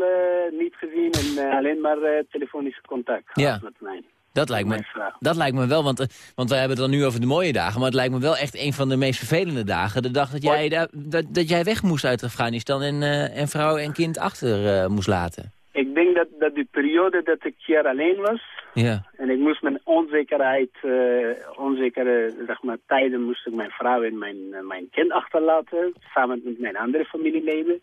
niet gezien en alleen maar telefonische contact gehad met mij. Dat lijkt, me, dat lijkt me wel, want, uh, want we hebben het dan nu over de mooie dagen... maar het lijkt me wel echt een van de meest vervelende dagen. De dag dat jij, dat, dat jij weg moest uit Afghanistan en, uh, en vrouw en kind achter uh, moest laten. Ik denk dat, dat die periode dat ik hier alleen was... Ja. en ik moest mijn onzekerheid, onzekere zeg maar, tijden... moest ik mijn vrouw en mijn, mijn kind achterlaten... samen met mijn andere familieleden.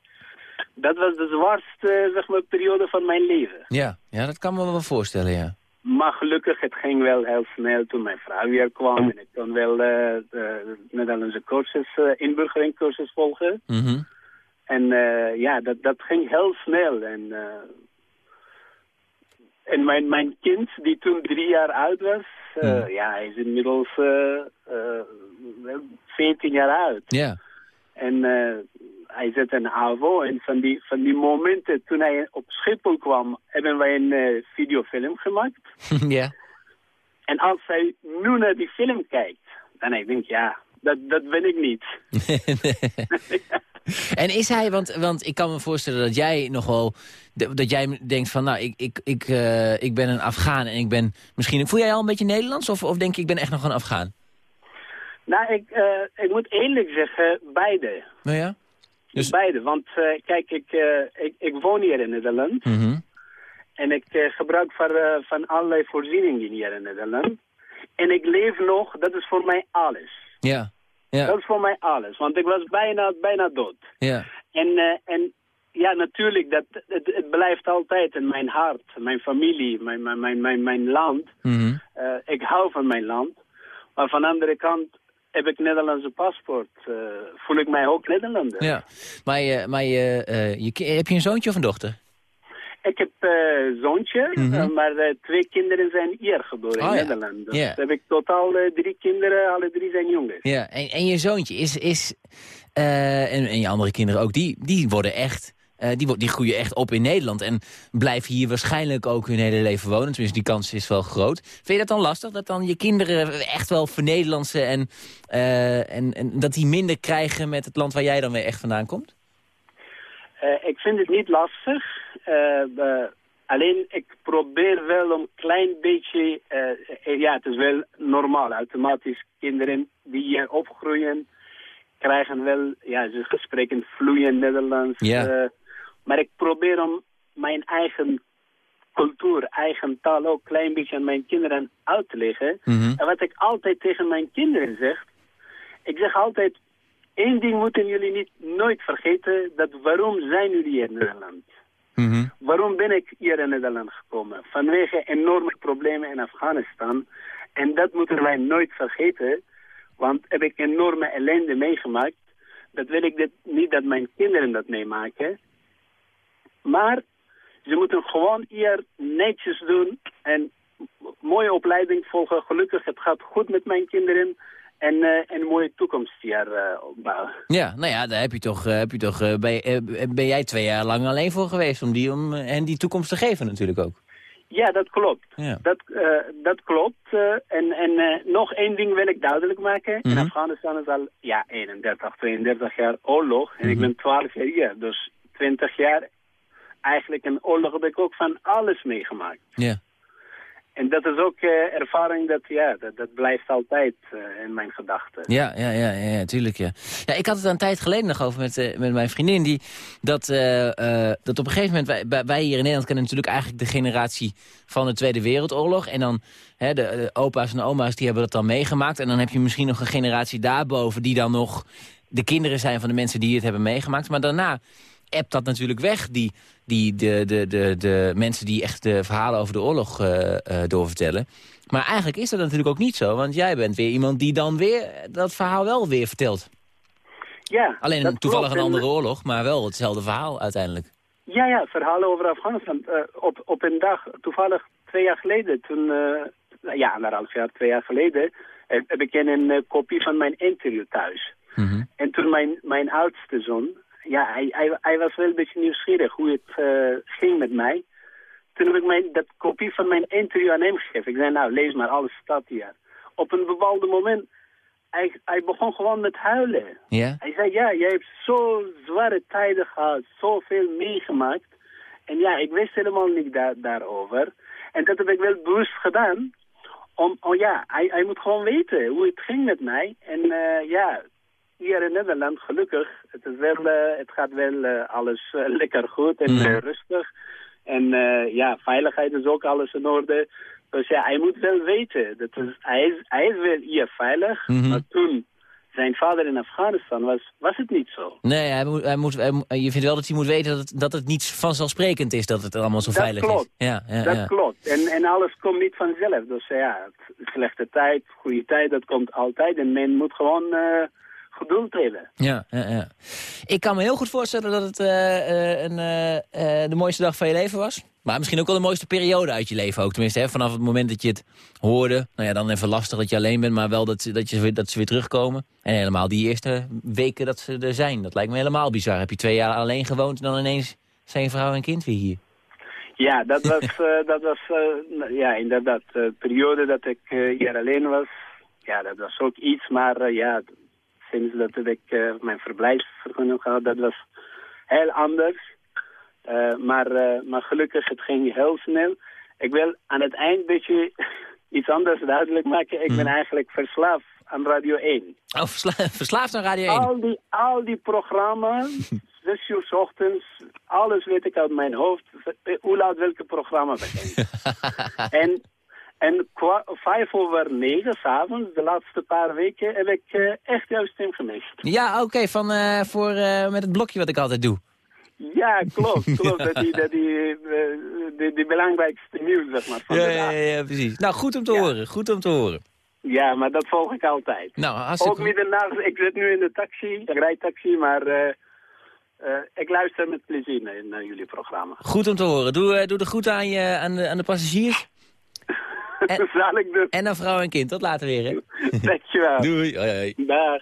Dat was de zwaarste zeg maar, periode van mijn leven. Ja, ja dat kan me wel voorstellen, ja. Maar gelukkig, het ging wel heel snel toen mijn vrouw weer kwam. En ik kon wel uh, de Nederlandse cursus, uh, inburgeringcursus volgen. Mm En uh, ja, dat, dat ging heel snel. En, en mijn, mijn kind, die toen drie jaar oud was, mm. ja, hij is inmiddels 14 jaar oud. Ja. En hij zit een AVO en van die, van die momenten toen hij op Schiphol kwam, hebben wij een uh, videofilm gemaakt. [LAUGHS] ja. En als hij nu naar die film kijkt, dan denk ik, ja, dat, dat ben ik niet. [LAUGHS] en is hij, want, want ik kan me voorstellen dat jij nogal, dat jij denkt van, nou, ik, ik, ik, uh, ik ben een Afghaan en ik ben misschien, voel jij al een beetje Nederlands of, of denk je, ik ben echt nog een Afghaan? Nou, ik, uh, ik moet eerlijk zeggen, beide. Nou ja? Dus... Beide, want uh, kijk, ik, uh, ik, ik, woon hier in Nederland. Mm -hmm. En ik uh, gebruik van, van allerlei voorzieningen hier in Nederland. En ik leef nog, dat is voor mij alles. Ja. ja. Dat is voor mij alles, want ik was bijna, bijna dood. Ja. En, en ja, natuurlijk, dat, het, het, blijft altijd in mijn hart, mijn familie, mijn, mijn, mijn, mijn, mijn land. Mm -hmm. ik hou van mijn land. Maar van de andere kant, heb ik Nederlandse paspoort. Uh, voel ik mij ook Nederlander. Ja, maar, je, maar je, uh, je, heb je een zoontje of een dochter? Ik heb een uh, zoontje, mm -hmm. maar twee kinderen zijn hier geboren oh, in ja. Nederland. Dus yeah. heb ik totaal drie kinderen, alle drie zijn jongens. Ja, en, en je zoontje is, is en, en je andere kinderen ook, die, die worden echt uh, die, die groeien echt op in Nederland en blijven hier waarschijnlijk ook hun hele leven wonen. Tenminste, die kans is wel groot. Vind je dat dan lastig, dat dan je kinderen echt wel vernederlandsen... en, uh, en, en dat die minder krijgen met het land waar jij dan weer echt vandaan komt? Uh, ik vind het niet lastig. alleen, ik probeer wel een klein beetje... ja, het is wel normaal, automatisch kinderen die hier opgroeien krijgen wel, ja, ze spreken vloeiend Nederlands. Ja. Maar ik probeer om mijn eigen cultuur, eigen taal ook een klein beetje aan mijn kinderen uit te leggen. Mhm. En wat ik altijd tegen mijn kinderen zeg, ik zeg altijd, één ding moeten jullie niet nooit vergeten, dat waarom zijn jullie hier in Nederland? Mhm. Waarom ben ik hier in Nederland gekomen? Vanwege enorme problemen in Afghanistan. En dat moeten wij nooit vergeten, want heb ik enorme ellende meegemaakt. Dat wil ik dit, niet dat mijn kinderen dat meemaken. Maar ze moeten gewoon hier netjes doen en mooie opleiding volgen. Gelukkig, het gaat goed met mijn kinderen. En uh, een mooie toekomst hier uh, opbouwen. Ja, nou ja, daar heb je toch, uh, heb je toch ben, ben, jij twee jaar lang alleen voor geweest om, die, om hen die toekomst te geven natuurlijk ook. Ja, dat klopt. Ja. Dat, dat klopt. en en nog één ding wil ik duidelijk maken. In mhm. Afghanistan is al ja, 31, 32 jaar oorlog. En ik mhm. ben 12 jaar hier. Dus 20 jaar eigenlijk een oorlog heb ik ook van alles meegemaakt. Ja. En dat is ook uh, ervaring dat, ja, dat, dat blijft altijd uh, in mijn gedachten. Ja, ja, ja, ja, tuurlijk, ja. ja. Ik had het een tijd geleden nog over met, uh, met mijn vriendin, die, dat, dat op een gegeven moment, wij, wij hier in Nederland kennen natuurlijk eigenlijk de generatie van de Tweede Wereldoorlog. En dan, hè, de, de opa's en oma's, die hebben dat dan meegemaakt. En dan heb je misschien nog een generatie daarboven die dan nog de kinderen zijn van de mensen die het hebben meegemaakt. Maar daarna appt dat natuurlijk weg, die, die, de, de, de, de mensen die echt de verhalen over de oorlog uh, uh, doorvertellen. Maar eigenlijk is dat natuurlijk ook niet zo, want jij bent weer iemand die dan weer dat verhaal wel weer vertelt. Ja, Alleen toevallig een andere oorlog, maar wel hetzelfde verhaal uiteindelijk. Ja, ja, verhalen over Afghanistan. Uh, op, op een dag, toevallig twee jaar geleden, toen, uh, ja, anderhalf jaar, twee jaar geleden, heb ik een kopie van mijn interview thuis. Mm -hmm. En toen mijn, mijn oudste zoon, ja, hij, hij, hij was wel een beetje nieuwsgierig hoe het ging met mij. Toen heb ik mijn, dat kopie van mijn interview aan hem gegeven. Ik zei, nou, lees maar, alles staat hier. Op een bepaald moment hij, hij begon gewoon met huilen. Ja? Hij zei, ja, jij hebt zo zware tijden gehad, zoveel meegemaakt. En ja, ik wist helemaal niet daar, daarover. En dat heb ik wel bewust gedaan. Om, oh ja, hij, hij moet gewoon weten hoe het ging met mij. En uh, ja, hier in Nederland, gelukkig, het, is wel, uh, het gaat wel uh, alles [LAUGHS] lekker goed en mm. rustig. En ja, veiligheid is ook alles in orde. Dus ja, hij moet wel weten. Dat is, hij, is, hij is wel hier veilig, mm -hmm. maar toen zijn vader in Afghanistan was, was het niet zo. Nee, hij moet, hij moet, hij, je vindt wel dat hij moet weten dat het, dat het niet vanzelfsprekend is dat het allemaal zo dat veilig klopt. is. Ja, ja, dat ja. klopt. En, en alles komt niet vanzelf. Dus ja, slechte tijd, goede tijd, dat komt altijd. En men moet gewoon uh, geduld hebben. Ja, ja, ja. Ik kan me heel goed voorstellen dat het uh, uh, een, de mooiste dag van je leven was. Maar misschien ook wel de mooiste periode uit je leven ook. Tenminste, hè, vanaf het moment dat je het hoorde. Nou ja, dan even lastig dat je alleen bent. Maar wel dat, dat, je, dat ze weer terugkomen. En helemaal die eerste weken dat ze er zijn. Dat lijkt me helemaal bizar. Heb je twee jaar alleen gewoond en dan ineens zijn vrouw en kind weer hier. Ja, dat [LAUGHS] was, uh, dat was uh, ja, inderdaad. De periode dat ik uh, hier alleen was. Ja, dat was ook iets. Maar ja, sinds dat ik mijn verblijfsvergunning had, dat was heel anders. Uh, maar, uh, maar gelukkig, het ging heel snel. Ik wil aan het eind een beetje [LAUGHS] iets anders duidelijk maken. Ik ben Mhm. eigenlijk verslaafd aan Radio 1. Oh, versla [LAUGHS] verslaafd aan Radio 1? Al die, al die programma's, [LAUGHS] zes uur 's ochtends, alles weet ik uit mijn hoofd. Hoe laat welke programma begint. en en vijf over negen s'avonds, de laatste paar weken, heb ik uh, echt jouw stem gemist. Ja, oké, okay, van uh, voor uh, met het blokje wat ik altijd doe. Ja, klopt. [LAUGHS] klopt. dat die, dat die, die, die belangrijkste nieuws, zeg maar, van ja. Ja, ja, precies. Nou, goed om te ja. horen. Goed om te horen. Ja, maar dat volg ik altijd. Nou, hartstikke Ook middernacht, ik zit nu in de taxi, ik rijd taxi, maar uh, ik luister met plezier naar, naar, jullie programma. Goed om te horen. Doe, uh, doe de groeten aan, je, aan, de, aan de passagiers. En, [LAUGHS] doen. En aan vrouw en kind. Tot later weer, hè. [LAUGHS] Dankjewel. Doei. Hoi, hoi. Dag.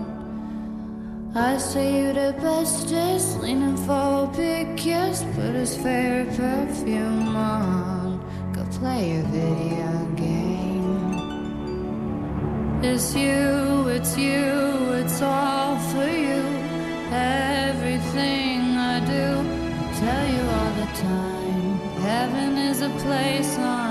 I say you're the bestest, leaning for a big kiss, put his favorite perfume on, go play a video game. It's you, it's you, it's all for you. Everything I do, I tell you all the time. Heaven is a place on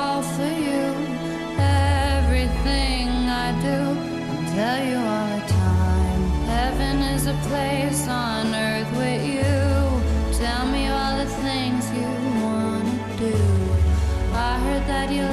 a place on earth with you. Tell me all the things you wanna do. I heard that you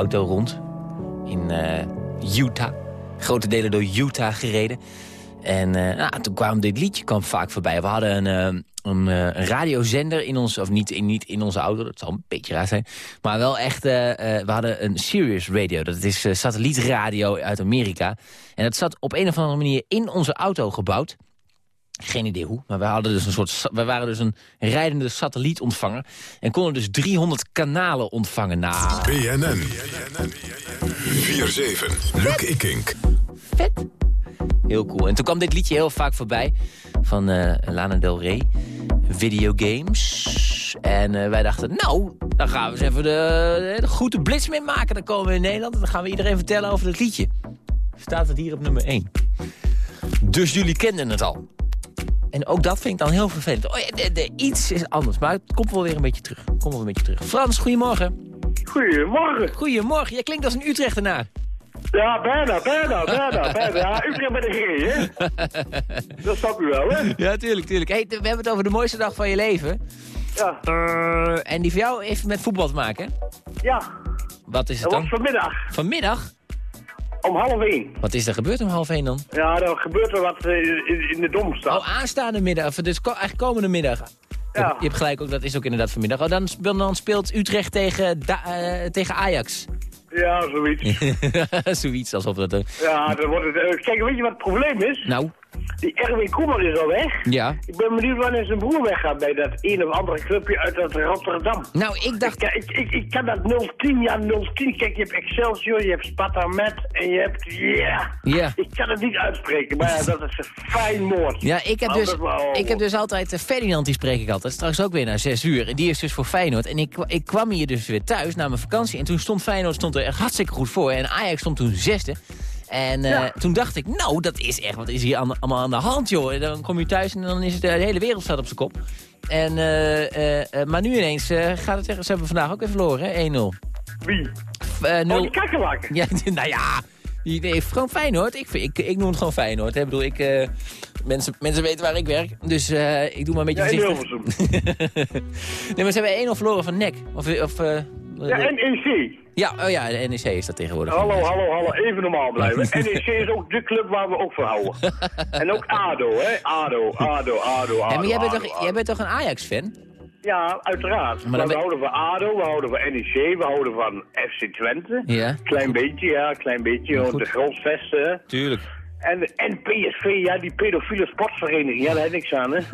auto rond in eh, Utah. Grote delen door Utah gereden. En nou, toen kwam dit liedje kwam vaak voorbij. We hadden een, eh, een, radiozender in ons, of niet, in- niet in onze auto, dat zal een beetje raar zijn. Maar wel echt, we hadden een Sirius Radio. Dat is satellietradio uit Amerika. En dat zat op een of andere manier in onze auto gebouwd. Geen idee hoe, maar we, hadden dus een soort, we waren dus een rijdende satellietontvanger. En konden dus 300 kanalen ontvangen. Nou, BNN. 4-7. Luc Ikink. vet. Heel cool. En toen kwam dit liedje heel vaak voorbij van eh, Lana Del Rey. Videogames. En eh, wij dachten, nou, dan gaan we eens even de, de goede blitz mee maken. Dan komen we in Nederland en dan gaan we iedereen vertellen over dat liedje. Staat het hier op nummer 1. Dus jullie kenden het al. En ook dat vind ik dan heel vervelend. Oh ja, de, de, iets is anders, maar het komt wel weer een beetje terug. Komt wel een beetje terug. Frans, goedemorgen. Goedemorgen. Goedemorgen, jij klinkt als een Utrechtenaar. Ja, bijna, bijna, bijna, bijna. Ja, Utrecht met een G, hè? [LAUGHS] Dat snap u wel, hè? Ja, tuurlijk, tuurlijk. Hey, we hebben het over de mooiste dag van je leven. Ja, Eh, en die voor jou heeft met voetbal te maken, hè? ja. Wat is het Dat dan? vanmiddag, Vanmiddag? Om half één. Wat is er gebeurd om half één dan? Ja, dan gebeurt er wat eh, in, in de Domstad. Oh, aanstaande middag. Of dus ko- eigenlijk komende middag. Ja. je hebt gelijk ook, dat is ook inderdaad vanmiddag. Oh, dan, speel- dan speelt Utrecht tegen, Da- eh, tegen Ajax. Ja, zoiets. [LAUGHS] Zoiets alsof dat... eh, Ja, dan wordt het... kijk, weet je wat het probleem is? nou, Die Erwin Koeman is al weg. ja. Ik ben benieuwd wanneer zijn broer weggaat bij dat een of andere clubje uit dat Rotterdam. Nou, ik dacht... Kijk, ik, ik, ik kan dat 010, ja 010. Kijk, je hebt Excelsior, je hebt Sparta Met en je hebt... Ja, Ja. ik kan het niet uitspreken, maar ja, dat is een fijn woord. Ja, ik heb, dus, ik heb dus altijd... eh, Ferdinand, die spreek ik altijd. Straks ook weer na zes uur. En die is dus voor Feyenoord. En ik, ik kwam hier dus weer thuis na mijn vakantie. En toen stond Feyenoord stond er echt hartstikke goed voor. En Ajax stond toen zesde. En eh, Ja. toen dacht ik, nou, dat is echt... Wat is hier aan- allemaal aan de hand, joh? En dan kom je thuis en dan is het, de hele wereld staat op zijn kop. En, eh, eh, eh, maar nu ineens eh, gaat het tegen... Ze hebben vandaag ook weer verloren, hè? 1-0. Wie? F- eh, Oh, nul- die kakkerlakken. ja, [LAUGHS] nou ja, die, nee, gewoon Feyenoord. Ik, ik, ik noem het gewoon Feyenoord. hè. Ik bedoel, ik, eh, mensen, mensen weten waar ik werk. Dus eh, ik doe maar een beetje Ja, [LAUGHS] nee, maar ze hebben 1-0 verloren van NEC. Of, of, eh, Ja, NEC. ja, oh ja, de NEC is dat tegenwoordig. Hallo, hallo, hallo. Even normaal blijven. [LAUGHS] NEC is ook de club waar we ook van houden. [LAUGHS] En ook ADO, hè. ADO, ADO, ADO, ADO. Ja, maar jij bent, ADO, toch, ADO. jij bent toch een Ajax-fan? Ja, uiteraard. Maar we houden van ADO, we houden van NEC, we houden van FC Twente. Ja. Klein beetje, ja, klein beetje. De grondvesten. Tuurlijk. En, en PSV, ja, die pedofiele sportvereniging. Ja, daar heb niks aan, hè. [LAUGHS]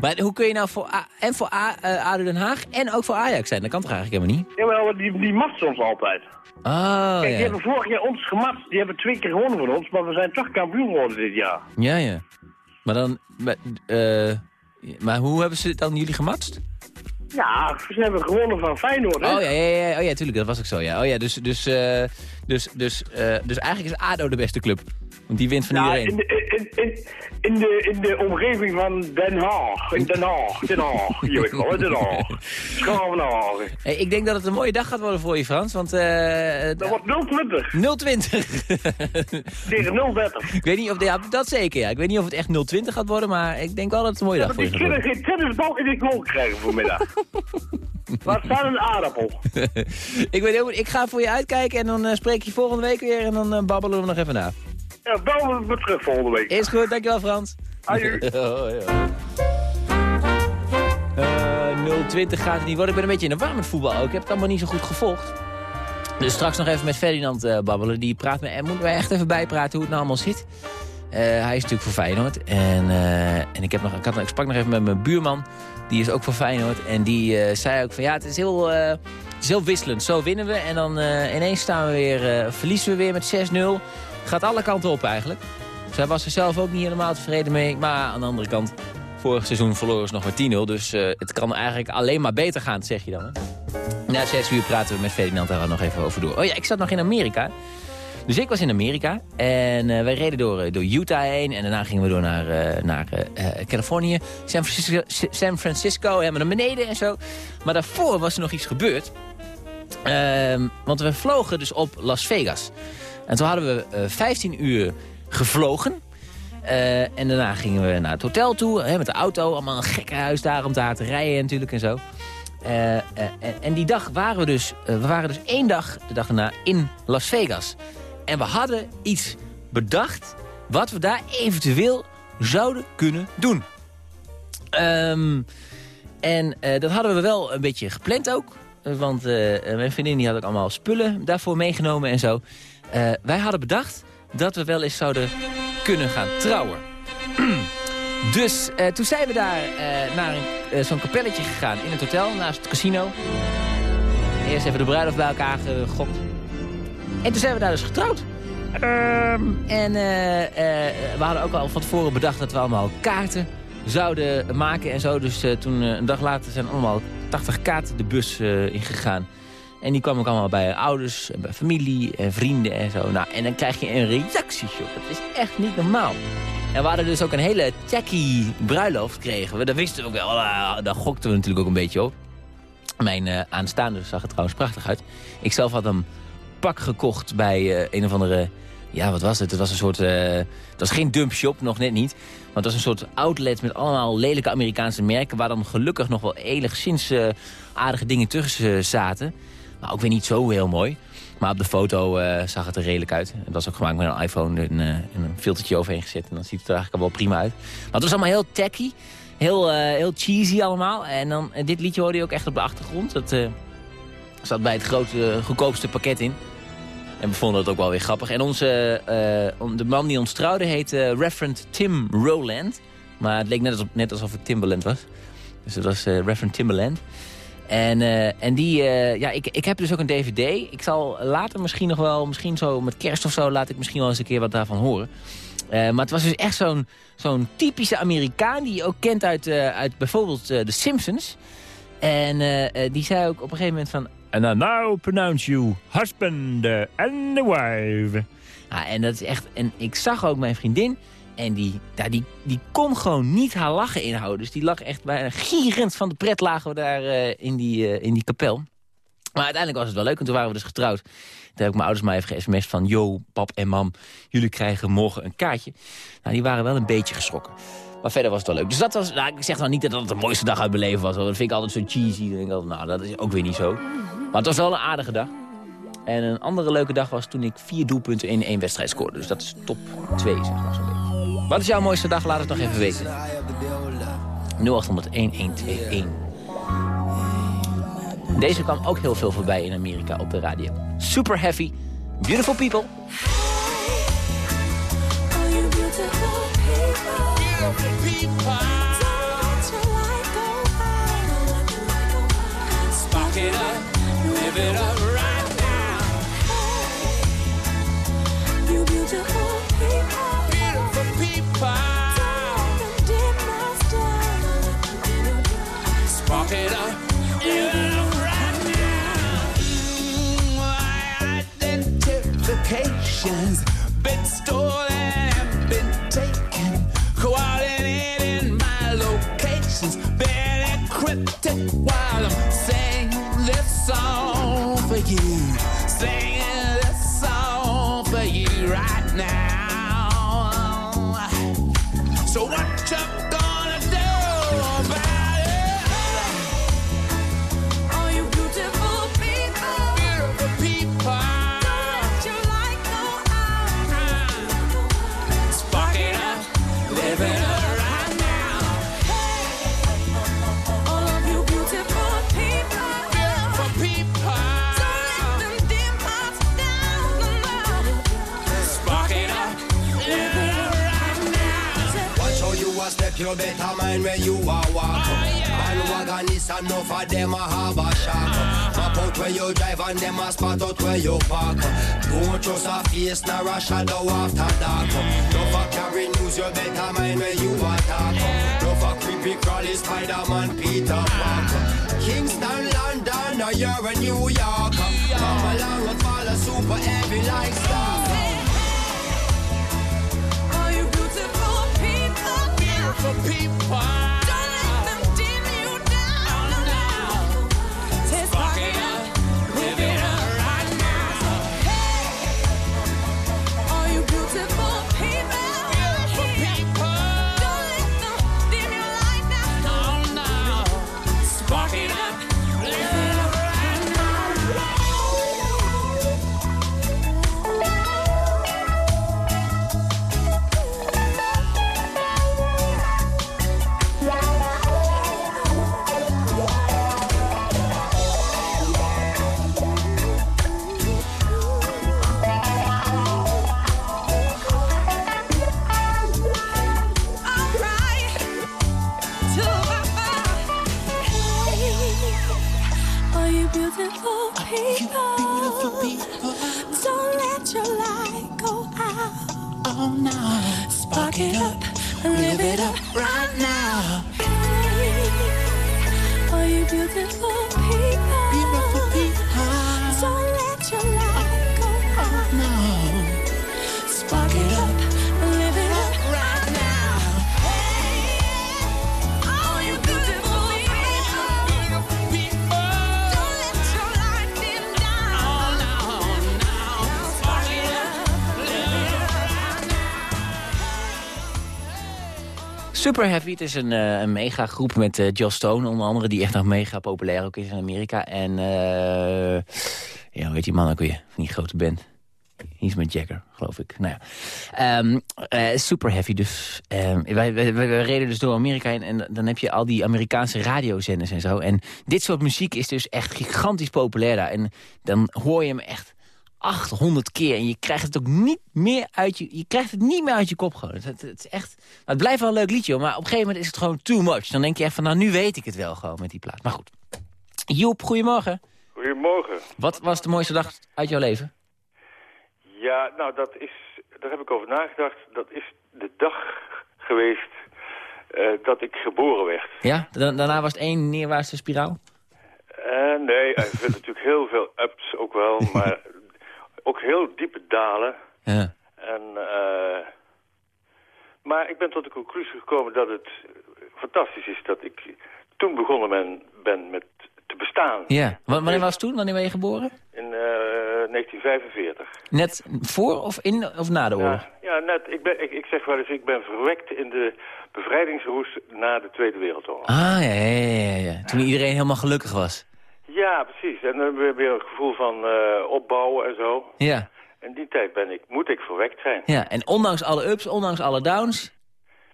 Maar hoe kun je nou voor, A- en voor A, eh, ADO Den Haag en ook voor Ajax zijn? Dat kan toch eigenlijk helemaal niet? Ja, maar die, die ons altijd. Oh, Kijk, die ja. hebben vorig jaar ons gematst. Die hebben twee keer gewonnen van ons, maar we zijn toch kampioen geworden dit jaar. Ja, ja. Maar dan... Maar, eh, maar hoe hebben ze dan jullie gematst? Ja, ze hebben gewonnen van Feyenoord, hè. Oh ja, ja, ja, oh ja, tuurlijk, dat was ook zo, ja. Oh ja, dus, dus, eh, dus, dus, dus eigenlijk is ADO de beste club. Want die wint van Ja, iedereen. in de, in, in, in, de, in de omgeving van Den Haag. In Den Haag, Den Haag. Je weet wel, Den Haag. Schavenhagen. Hey, ik denk dat het een mooie dag gaat worden voor je, Frans. Want, uh, dat wordt 020. 020. Tegen 030. Ik weet niet of... Ja, dat zeker, ja. Ik weet niet of het echt 020 gaat worden, maar ik denk wel dat het een mooie dag voor je gaat worden. Ik geen tennisbal in de goal krijgen vanmiddag. Waar staat een aardappel? [LAUGHS] ik, weet, ik ga voor je uitkijken en dan uh, spreek je volgende week weer en dan uh, babbelen we nog even na. Ja, bellen we terug volgende week. Is goed, dankjewel Frans. Adieu. oh, [LAUGHS] ja. Uh, 020 gaat het niet worden. Ik ben een beetje in de war met voetbal ook. Ik heb het allemaal niet zo goed gevolgd. Dus straks nog even met Ferdinand uh, babbelen. Die praat me en moeten wij echt even bijpraten hoe het nou allemaal zit. Uh, hij is natuurlijk voor Feyenoord. En, uh, en ik, heb nog, ik, had, ik sprak nog even met mijn buurman. Die is ook voor Feyenoord. En die zei ook van ja, het is heel, het is heel wisselend. Zo winnen we en dan ineens staan we weer, verliezen we weer met 6-0. Gaat alle kanten op eigenlijk. Zij was er zelf ook niet helemaal tevreden mee. Maar aan de andere kant, vorig seizoen verloren ze nog maar 10-0. Dus uh, het kan eigenlijk alleen maar beter gaan, zeg je dan. Hè? Na zes uur praten we met Ferdinand daar nog even over door. Oh ja, ik zat nog in Amerika. Dus ik was in Amerika en uh, wij reden door, uh, door Utah heen. En daarna gingen we door naar, naar Californië, San Francisco, San Francisco, naar beneden en zo. Maar daarvoor was er nog iets gebeurd. Ehm, want we vlogen dus op Las Vegas. En toen hadden we 15 uur gevlogen. Uh, en daarna gingen we naar het hotel toe, hè, met de auto. Allemaal een gekke huis daar om daar te rijden natuurlijk en zo. Uh, en die dag waren we dus, we waren dus één dag, de dag erna, in Las Vegas. En we hadden iets bedacht wat we daar eventueel zouden kunnen doen. Um, en dat hadden we wel een beetje gepland ook. Want mijn vriendin die had ook allemaal spullen daarvoor meegenomen en zo. Wij hadden bedacht dat we wel eens zouden kunnen gaan trouwen. [CLEARS THROAT] dus uh, toen zijn we daar uh, naar zo'n kapelletje gegaan in het hotel naast het casino. Eerst even de bruiloft bij elkaar gegokt. En toen zijn we daar dus getrouwd. Um, en we hadden ook al van tevoren bedacht dat we allemaal kaarten zouden maken en zo. Dus toen een dag later zijn allemaal 80 kaarten de bus ingegaan. En die kwam ook allemaal bij ouders, bij familie en vrienden en zo. Nou, en dan krijg je een reactieshop. Dat is echt niet normaal. En we hadden dus ook een hele tacky bruiloft kregen we. Dat wisten we ook wel. Uh, daar gokten we natuurlijk ook een beetje op. Mijn uh, aanstaande zag er trouwens prachtig uit. Ik zelf had een pak gekocht bij uh, een of andere... Ja, wat was het? Het was een soort... het was geen dumpshop, nog net niet. Maar het was een soort outlet met allemaal lelijke Amerikaanse merken... waar dan gelukkig nog wel enigszins aardige dingen tussen zaten. Maar ook weer niet zo heel mooi. Maar op de foto uh, zag het er redelijk uit. Dat was ook gemaakt met een iPhone en, uh, een filtertje overheen gezet. En dan ziet het er eigenlijk al wel prima uit. Maar het was allemaal heel tacky. Heel, uh, heel cheesy allemaal. En dan, dit liedje hoorde je ook echt op de achtergrond. Dat zat bij het grote, goedkoopste pakket in. En we vonden het ook wel weer grappig. En onze, de man die ons trouwde heette Reverend Tim Rowland. Maar het leek net alsof, net alsof het Timberland was. Dus het was Reverend Timberland. En, uh, en die, uh, ja, ik, ik heb dus ook een dvd. Ik zal later misschien nog wel, misschien zo met kerst of zo... laat ik misschien wel eens een keer wat daarvan horen. Uh, maar het was dus echt zo'n zo'n typische Amerikaan... die je ook kent uit, uit bijvoorbeeld The Simpsons. En die zei ook op een gegeven moment van... And I now pronounce you husband and the wife. Ah, en dat is echt... En ik zag ook mijn vriendin... En die, ja, die, die kon gewoon niet haar lachen inhouden. Dus die lag echt bijna gierend van de pret lagen we daar uh, in, die, uh, in die kapel. Maar uiteindelijk was het wel leuk, en toen waren we dus getrouwd. Toen heb ik mijn ouders maar even ge van... Yo, pap en mam, jullie krijgen morgen een kaartje. Nou, die waren wel een beetje geschrokken. Maar verder was het wel leuk. Dus dat was, nou, ik zeg nou niet dat dat de mooiste dag uit mijn leven was. Dat vind ik altijd zo cheesy. Dan denk ik altijd, nou, dat is ook weer niet zo. Maar het was wel een aardige dag. En een andere leuke dag was toen ik vier doelpunten in één wedstrijd scoorde. Dus dat is top 2, zeg maar zo'n beetje. Wat is jouw mooiste dag? Laat het nog even weten. 0800-1121. Deze kwam ook heel veel voorbij in Amerika op de radio. Super heavy. Beautiful people. Live it up. been stolen, emotions you better mind where you are walk. Bandwagon is enough of them a have a shock. Map out where you drive and them a spot out where you park. Don't trust a face nor a shadow after dark. No for carry news, you better mind where you are talk. No for creepy crawly Spider-Man Peter Parker. Kingston, London, or you're in New York. Come along and follow super heavy like star. Beautiful people. Super Heavy, het is een, eh, een mega groep met eh Joss Stone onder andere... die echt nog mega populair ook is in Amerika. En eh ja, hoe heet die man ook weer? Van die grote band. Iets met Jagger, geloof ik. Nou ja. Ehm, eh, super Heavy dus. Ehm, wij, reden dus door Amerika en dan heb je al die Amerikaanse radiozenders en zo. En dit soort muziek is dus echt gigantisch populair daar. En dan hoor je hem echt 800 keer. En je krijgt het ook niet meer uit je, je krijgt het niet meer uit je kop gewoon. Het, het, het is echt, nou, het blijft wel een leuk liedje, hoor, maar op een gegeven moment is het gewoon too much. Dan denk je echt van, nou nu weet ik het wel gewoon met die plaat. Maar goed. Joep, goedemorgen. Goedemorgen. Wat was de mooiste dag uit jouw leven? Ja, nou, dat is, daar heb ik over nagedacht. Dat is de dag geweest eh, dat ik geboren werd. Ja, da- daarna was het één neerwaartse spiraal? Eh, nee, er zitten natuurlijk heel veel ups ook wel, [LAUGHS] maar ook heel diepe dalen. Ja. En, eh, maar ik ben tot de conclusie gekomen dat het fantastisch is dat ik toen begonnen ben, ben met te bestaan. Ja. Wa- Wanneer was toen? Wanneer ben je geboren? In eh, 1945. Net voor of in of na de oorlog? Ja, net. Ik, ben, ik, ik zeg wel eens, ik ben verwekt in de bevrijdingsroes na de Tweede Wereldoorlog. Ah, ja, ja, ja, ja. Toen iedereen helemaal gelukkig was. Ja, precies. En dan hebben we weer een gevoel van eh, opbouwen en zo. Ja. In die tijd ben ik, moet ik verwekt zijn. ja. En ondanks alle ups, ondanks alle downs...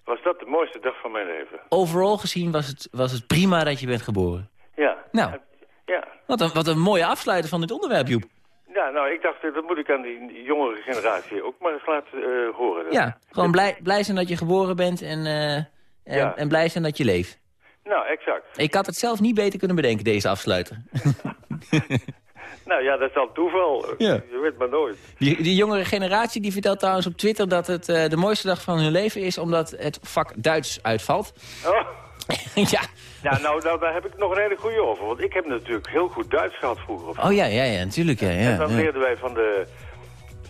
Was dat de mooiste dag van mijn leven? overal gezien was het, was het prima dat je bent geboren. Ja. Nou, Ja. wat een, wat een mooie afsluiter van dit onderwerp, Joep. Ja, nou, ik dacht, dat moet ik aan die jongere generatie ook maar eens laten eh, horen. Ja, gewoon blij, blij zijn dat je geboren bent en, eh, en, Ja. en blij zijn dat je leeft. Nou, exact. Ik had het zelf niet beter kunnen bedenken, deze afsluiter. [LAUGHS] Nou ja, dat is dan toeval. Ja. Je weet maar nooit. Die, die jongere generatie die vertelt trouwens op Twitter dat het eh, de mooiste dag van hun leven is... omdat het vak Duits uitvalt. Oh. [LAUGHS] ja. Ja, nou, nou, daar heb ik nog een hele goede over. Want ik heb natuurlijk heel goed Duits gehad vroeger. Oh ja, ja, ja, natuurlijk. Ja, ja, en dan ja. leerden wij van de,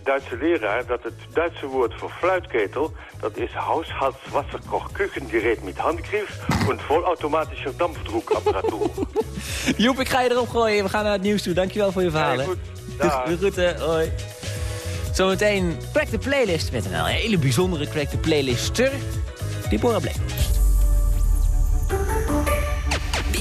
Duitse leraar dat het Duitse woord voor fluitketel... dat is haushaltswasserkochkuchengereed met handgriff... en volautomatische dampfdroekapparatuur. [LAUGHS] Joep, ik ga je erop gooien. We gaan naar het nieuws toe. Dankjewel voor je verhalen. Ja, goed. [LAUGHS] Dus, goed, hoi. Zometeen Crack the Playlist met een hele bijzondere Crack the Playlister. Deborah Black. B.